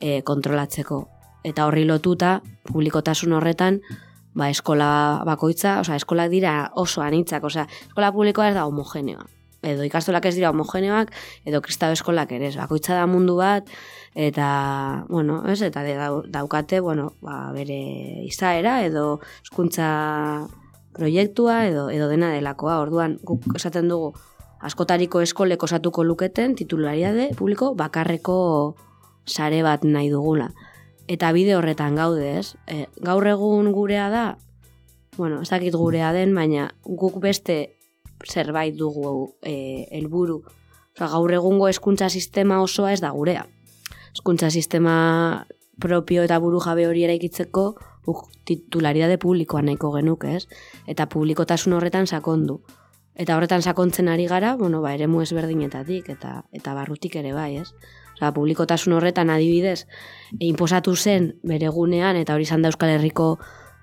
e, kontrolatzeko. Eta horri lotuta, publikotasun horretan, ba, eskola bakoitza, osea, eskolak dira oso anitzak, osea, eskola publikoa ez da homogeneoa. Edo ikastolak ez dira homogeneoak, edo kristau eskolak ere. Bakoitza da mundu bat, eta, bueno, ez, eta de, dau- daukate, bueno, ba, bere izaera, edo eskuntza proiektua, edo, edo dena delakoa. Orduan, guk esaten dugu, askotariko eskolek osatuko luketen titulariade publiko bakarreko sare bat nahi dugula. Eta bide horretan gaude, ez? E, gaur egun gurea da, bueno, ez dakit gurea den, baina guk beste zerbait dugu e, helburu. Osa, gaur egungo hezkuntza sistema osoa ez da gurea. Hezkuntza sistema propio eta buru jabe hori eraikitzeko titularidade publikoa nahiko genuke, ez? Eta publikotasun horretan sakondu. Eta horretan sakontzen ari gara, bueno, ba, eremu ezberdinetatik eta eta barrutik ere bai, ez? Osea, publikotasun horretan adibidez, e, inposatu zen bere gunean eta hori izan da Euskal Herriko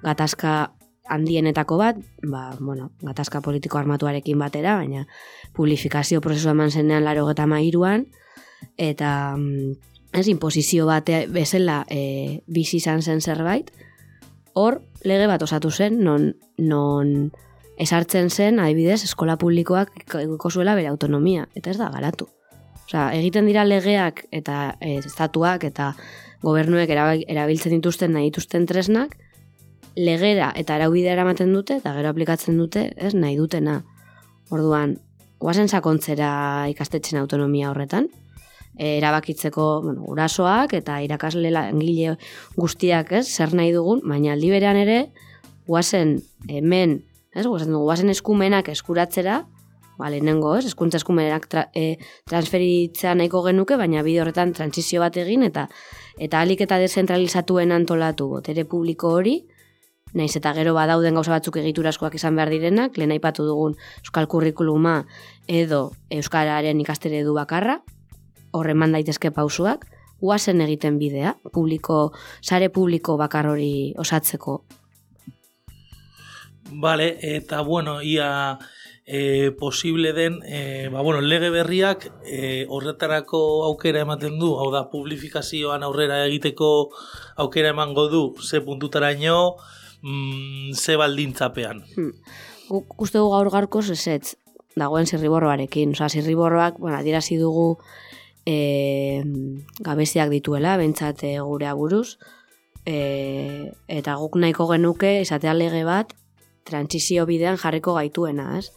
gatazka handienetako bat, ba, bueno, gatazka politiko armatuarekin batera, baina publifikazio prozesua eman zenean laro geta mairuan, eta mm, ez, imposizio bate bezala e, bizi izan zen zerbait, hor lege bat osatu zen, non, non esartzen zen, adibidez, eskola publikoak iko zuela bere autonomia, eta ez da garatu. Osea, egiten dira legeak eta e, estatuak eta gobernuek erabiltzen dituzten nahi dituzten tresnak, legera eta araubidea eramaten dute eta gero aplikatzen dute, ez nahi dutena. Orduan, guazen sakontzera ikastetxen autonomia horretan, e, erabakitzeko bueno, gurasoak eta irakasle langile guztiak, ez, zer nahi dugun, baina aldi berean ere, guazen hemen, ez, guazen dugu, guazen eskumenak eskuratzera, ba, lehenengo, ez, eskuntza eskumenak tra, e, transferitzea nahiko genuke, baina bide horretan transizio bat egin, eta eta alik eta dezentralizatuen antolatu botere publiko hori, naiz eta gero badauden gauza batzuk egituraskoak izan behar direnak, lehen aipatu dugun euskal kurrikuluma edo euskararen ikastere edu bakarra, horreman daitezke pausuak, guazen egiten bidea, publiko, sare publiko bakar hori osatzeko. Vale, eta bueno, ia e, posible den, e, ba, bueno, lege berriak e, horretarako aukera ematen du, hau da, publifikazioan aurrera egiteko aukera emango du, ze puntutaraino, mm, ze baldintzapean. Hmm. Guk uste dugu gaur gaurkoz ezetz, dagoen zirriborroarekin. Osa, zirriborroak, bueno, adierazi dugu e, gabeziak dituela, bentsat gure aburuz, e, eta guk nahiko genuke izatea lege bat trantsizio bidean jarriko gaituena, ez?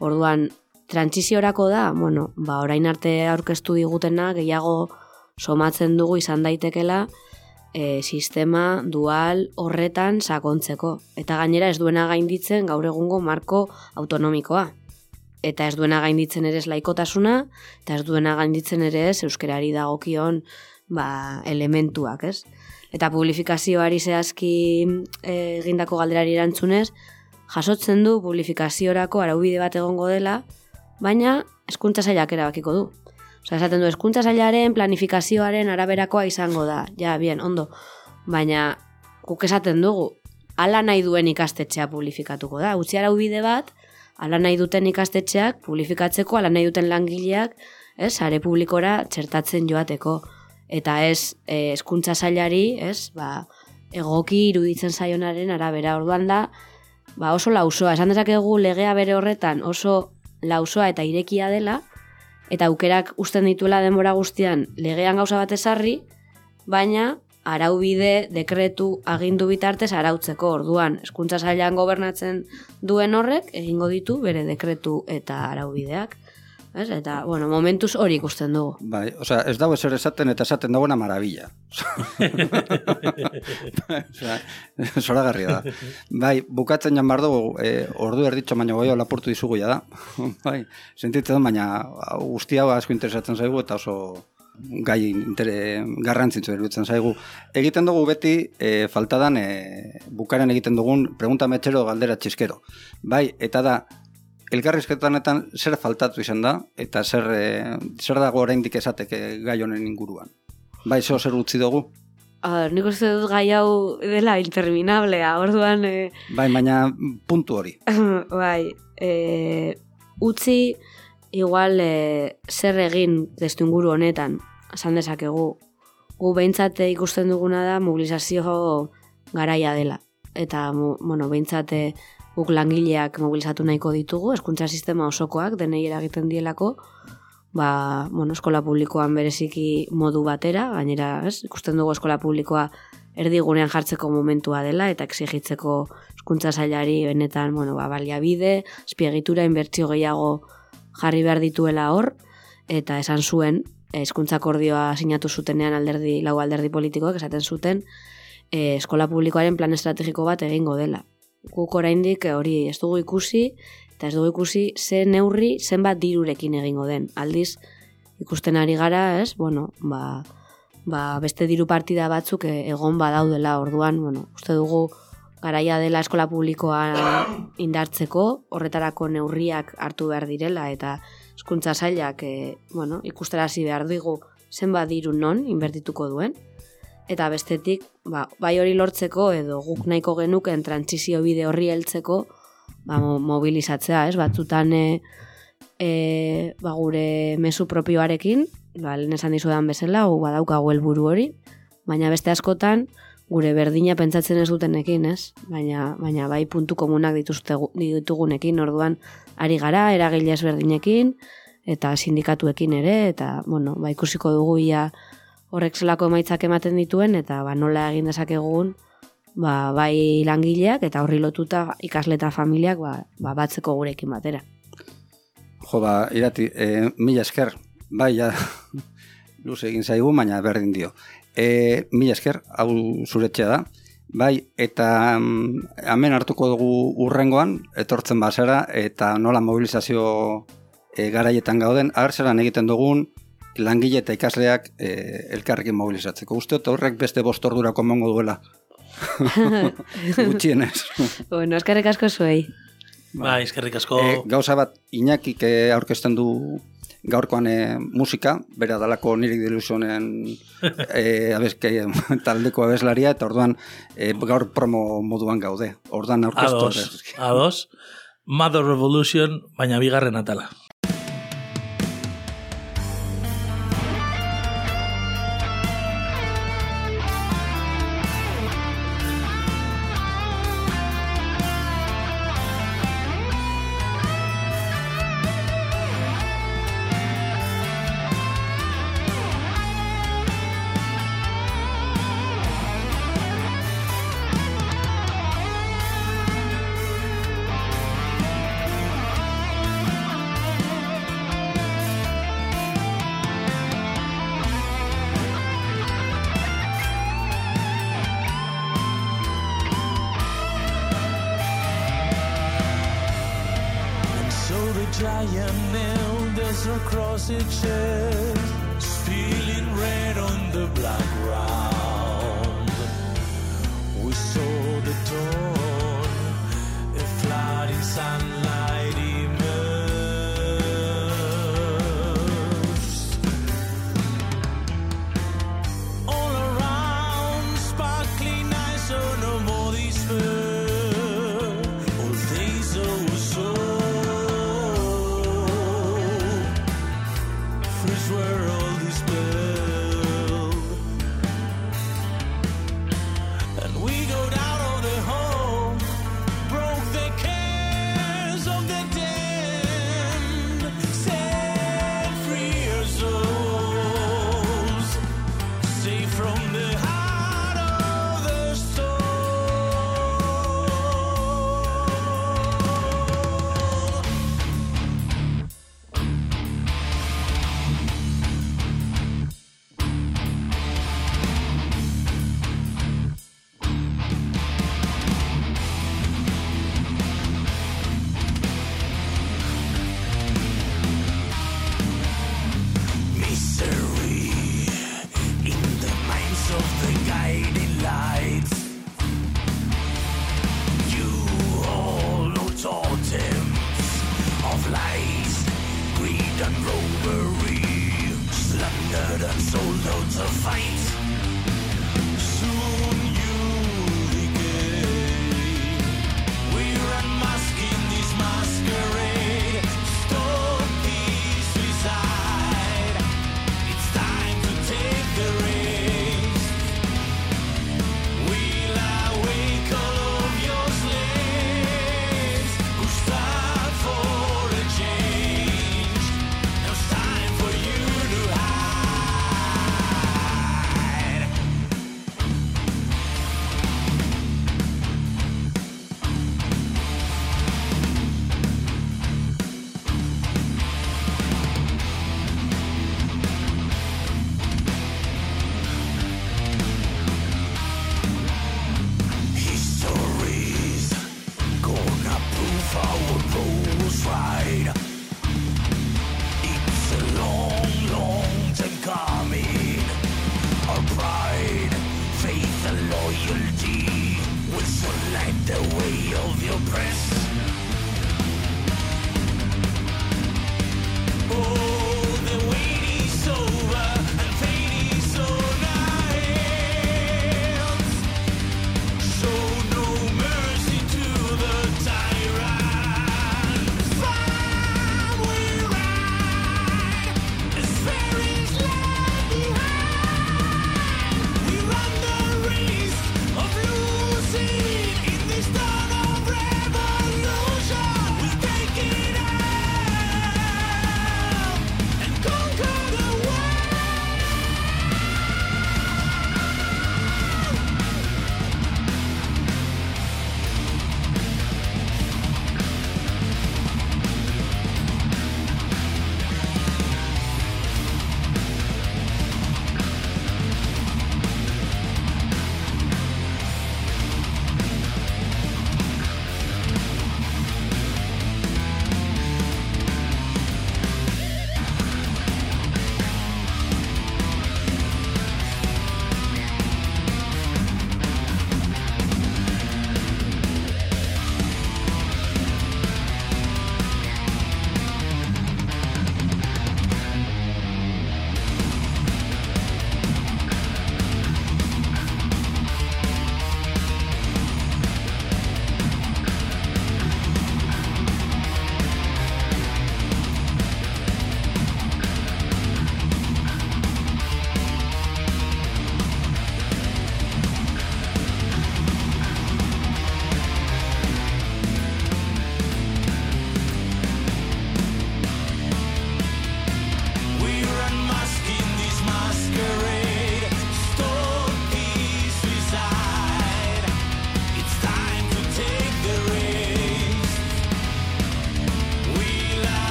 Orduan, trantsiziorako da, bueno, ba, orain arte aurkeztu digutena gehiago somatzen dugu izan daitekela e, sistema dual horretan sakontzeko. Eta gainera ez duena gainditzen gaur egungo marko autonomikoa. Eta ez duena gainditzen ere ez laikotasuna, eta ez duena gainditzen ere ez euskerari dagokion ba, elementuak, ez? Eta publifikazioari zehazki e, egindako galderari erantzunez, jasotzen du publifikaziorako araubide bat egongo dela, baina hezkuntza sailak erabakiko du. Osa, esaten du, hezkuntza sailaren planifikazioaren araberakoa izango da. Ja, bien, ondo. Baina, guk esaten dugu, ala nahi duen ikastetxea publifikatuko da. Utzi araubide bat, ala nahi duten ikastetxeak publifikatzeko, ala nahi duten langileak, ez, sare publikora txertatzen joateko. Eta ez, eh, hezkuntza sailari, ez, ba, egoki iruditzen zaionaren arabera orduan da, ba oso lausoa, esan dezakegu legea bere horretan oso lausoa eta irekia dela, eta aukerak usten dituela denbora guztian legean gauza bat esarri, baina araubide, dekretu, agindu bitartez arautzeko orduan, hezkuntza sailan gobernatzen duen horrek, egingo ditu bere dekretu eta araubideak. Ez? Eta, bueno, momentuz hori ikusten dugu. Bai, osea, ez dago ezer esaten eta esaten dagoena marabila. osea, zoragarria da. Bai, bukatzen jan behar dugu, e, ordu erditxo baina goio lapurtu dizugu ja da. bai, sentitzen baina guzti hau asko interesatzen zaigu eta oso gai intere, garrantzitsu iruditzen zaigu. Egiten dugu beti e, faltadan e, bukaren egiten dugun pregunta metxero galdera txiskero. Bai, eta da, elkarrizketanetan zer faltatu izan da, eta zer, e, zer dago oraindik esateke gai honen inguruan. Bai, zo zer utzi dugu? A ber, nik uste dut gai hau dela interminablea, orduan... E, Bai, baina puntu hori. bai, e, utzi igual e, zer egin testu inguru honetan, esan dezakegu. Gu behintzate ikusten duguna da mobilizazio garaia dela. Eta, bueno, behintzate guk langileak mobilizatu nahiko ditugu, eskuntza sistema osokoak, denei eragiten dielako, ba, bueno, eskola publikoan bereziki modu batera, gainera, ez, ikusten dugu eskola publikoa erdigunean jartzeko momentua dela eta exigitzeko hezkuntza sailari benetan, bueno, ba, baliabide, espiegitura, inbertsio gehiago jarri behar dituela hor, eta esan zuen, hezkuntza akordioa sinatu zutenean alderdi, lau alderdi politikoak esaten zuten, eh, eskola publikoaren plan estrategiko bat egingo dela. Guk oraindik eh, hori ez dugu ikusi, eta ez dugu ikusi ze neurri zenbat dirurekin egingo den. Aldiz, ikusten ari gara, ez, bueno, ba, ba, beste diru partida batzuk eh, egon badaudela orduan, bueno, uste dugu garaia dela eskola publikoa indartzeko, horretarako neurriak hartu behar direla, eta hezkuntza sailak e, bueno, ikustarazi behar digu zenbat diru non inbertituko duen, eta bestetik, ba, bai hori lortzeko edo guk nahiko genuken trantzizio bide horri heltzeko, ba, mo- mobilizatzea, ez? Batzutan e, e, ba, gure mezu propioarekin, ba, lehen esan dizudan bezala, gu badaukagu helburu hori, baina beste askotan gure berdina pentsatzen ez dutenekin, ez? Baina, baina bai puntu komunak dituzte, ditugunekin, orduan ari gara, eragile ezberdinekin, eta sindikatuekin ere, eta, bueno, ba, ikusiko dugu ia horrek zelako emaitzak ematen dituen, eta ba, nola egin dezakegun, ba, bai langileak, eta horri lotuta ikasle eta familiak ba, ba, batzeko gurekin batera. Jo, ba, irati, e, mila esker, bai, ja, luze egin zaigu, baina berdin dio. E, mila esker, hau zuretxea da, bai, eta mm, hemen hartuko dugu urrengoan, etortzen bazera, eta nola mobilizazio e, garaietan gauden, agertzeran egiten dugun, langile eta ikasleak e, elkarrekin mobilizatzeko. Uste dut horrek beste bost ordurako emango duela. Gutxienez. bueno, eskerrik asko zuei. Bai, eskerrik asko. E, gauza bat, Iñakik e, aurkezten du gaurkoan e, musika, bera dalako niri dilusionen e, abeske, taldeko abeslaria, eta orduan e, gaur promo moduan gaude. Orduan aurkeztu. Ados, ados. Mother Revolution, baina bigarren atala.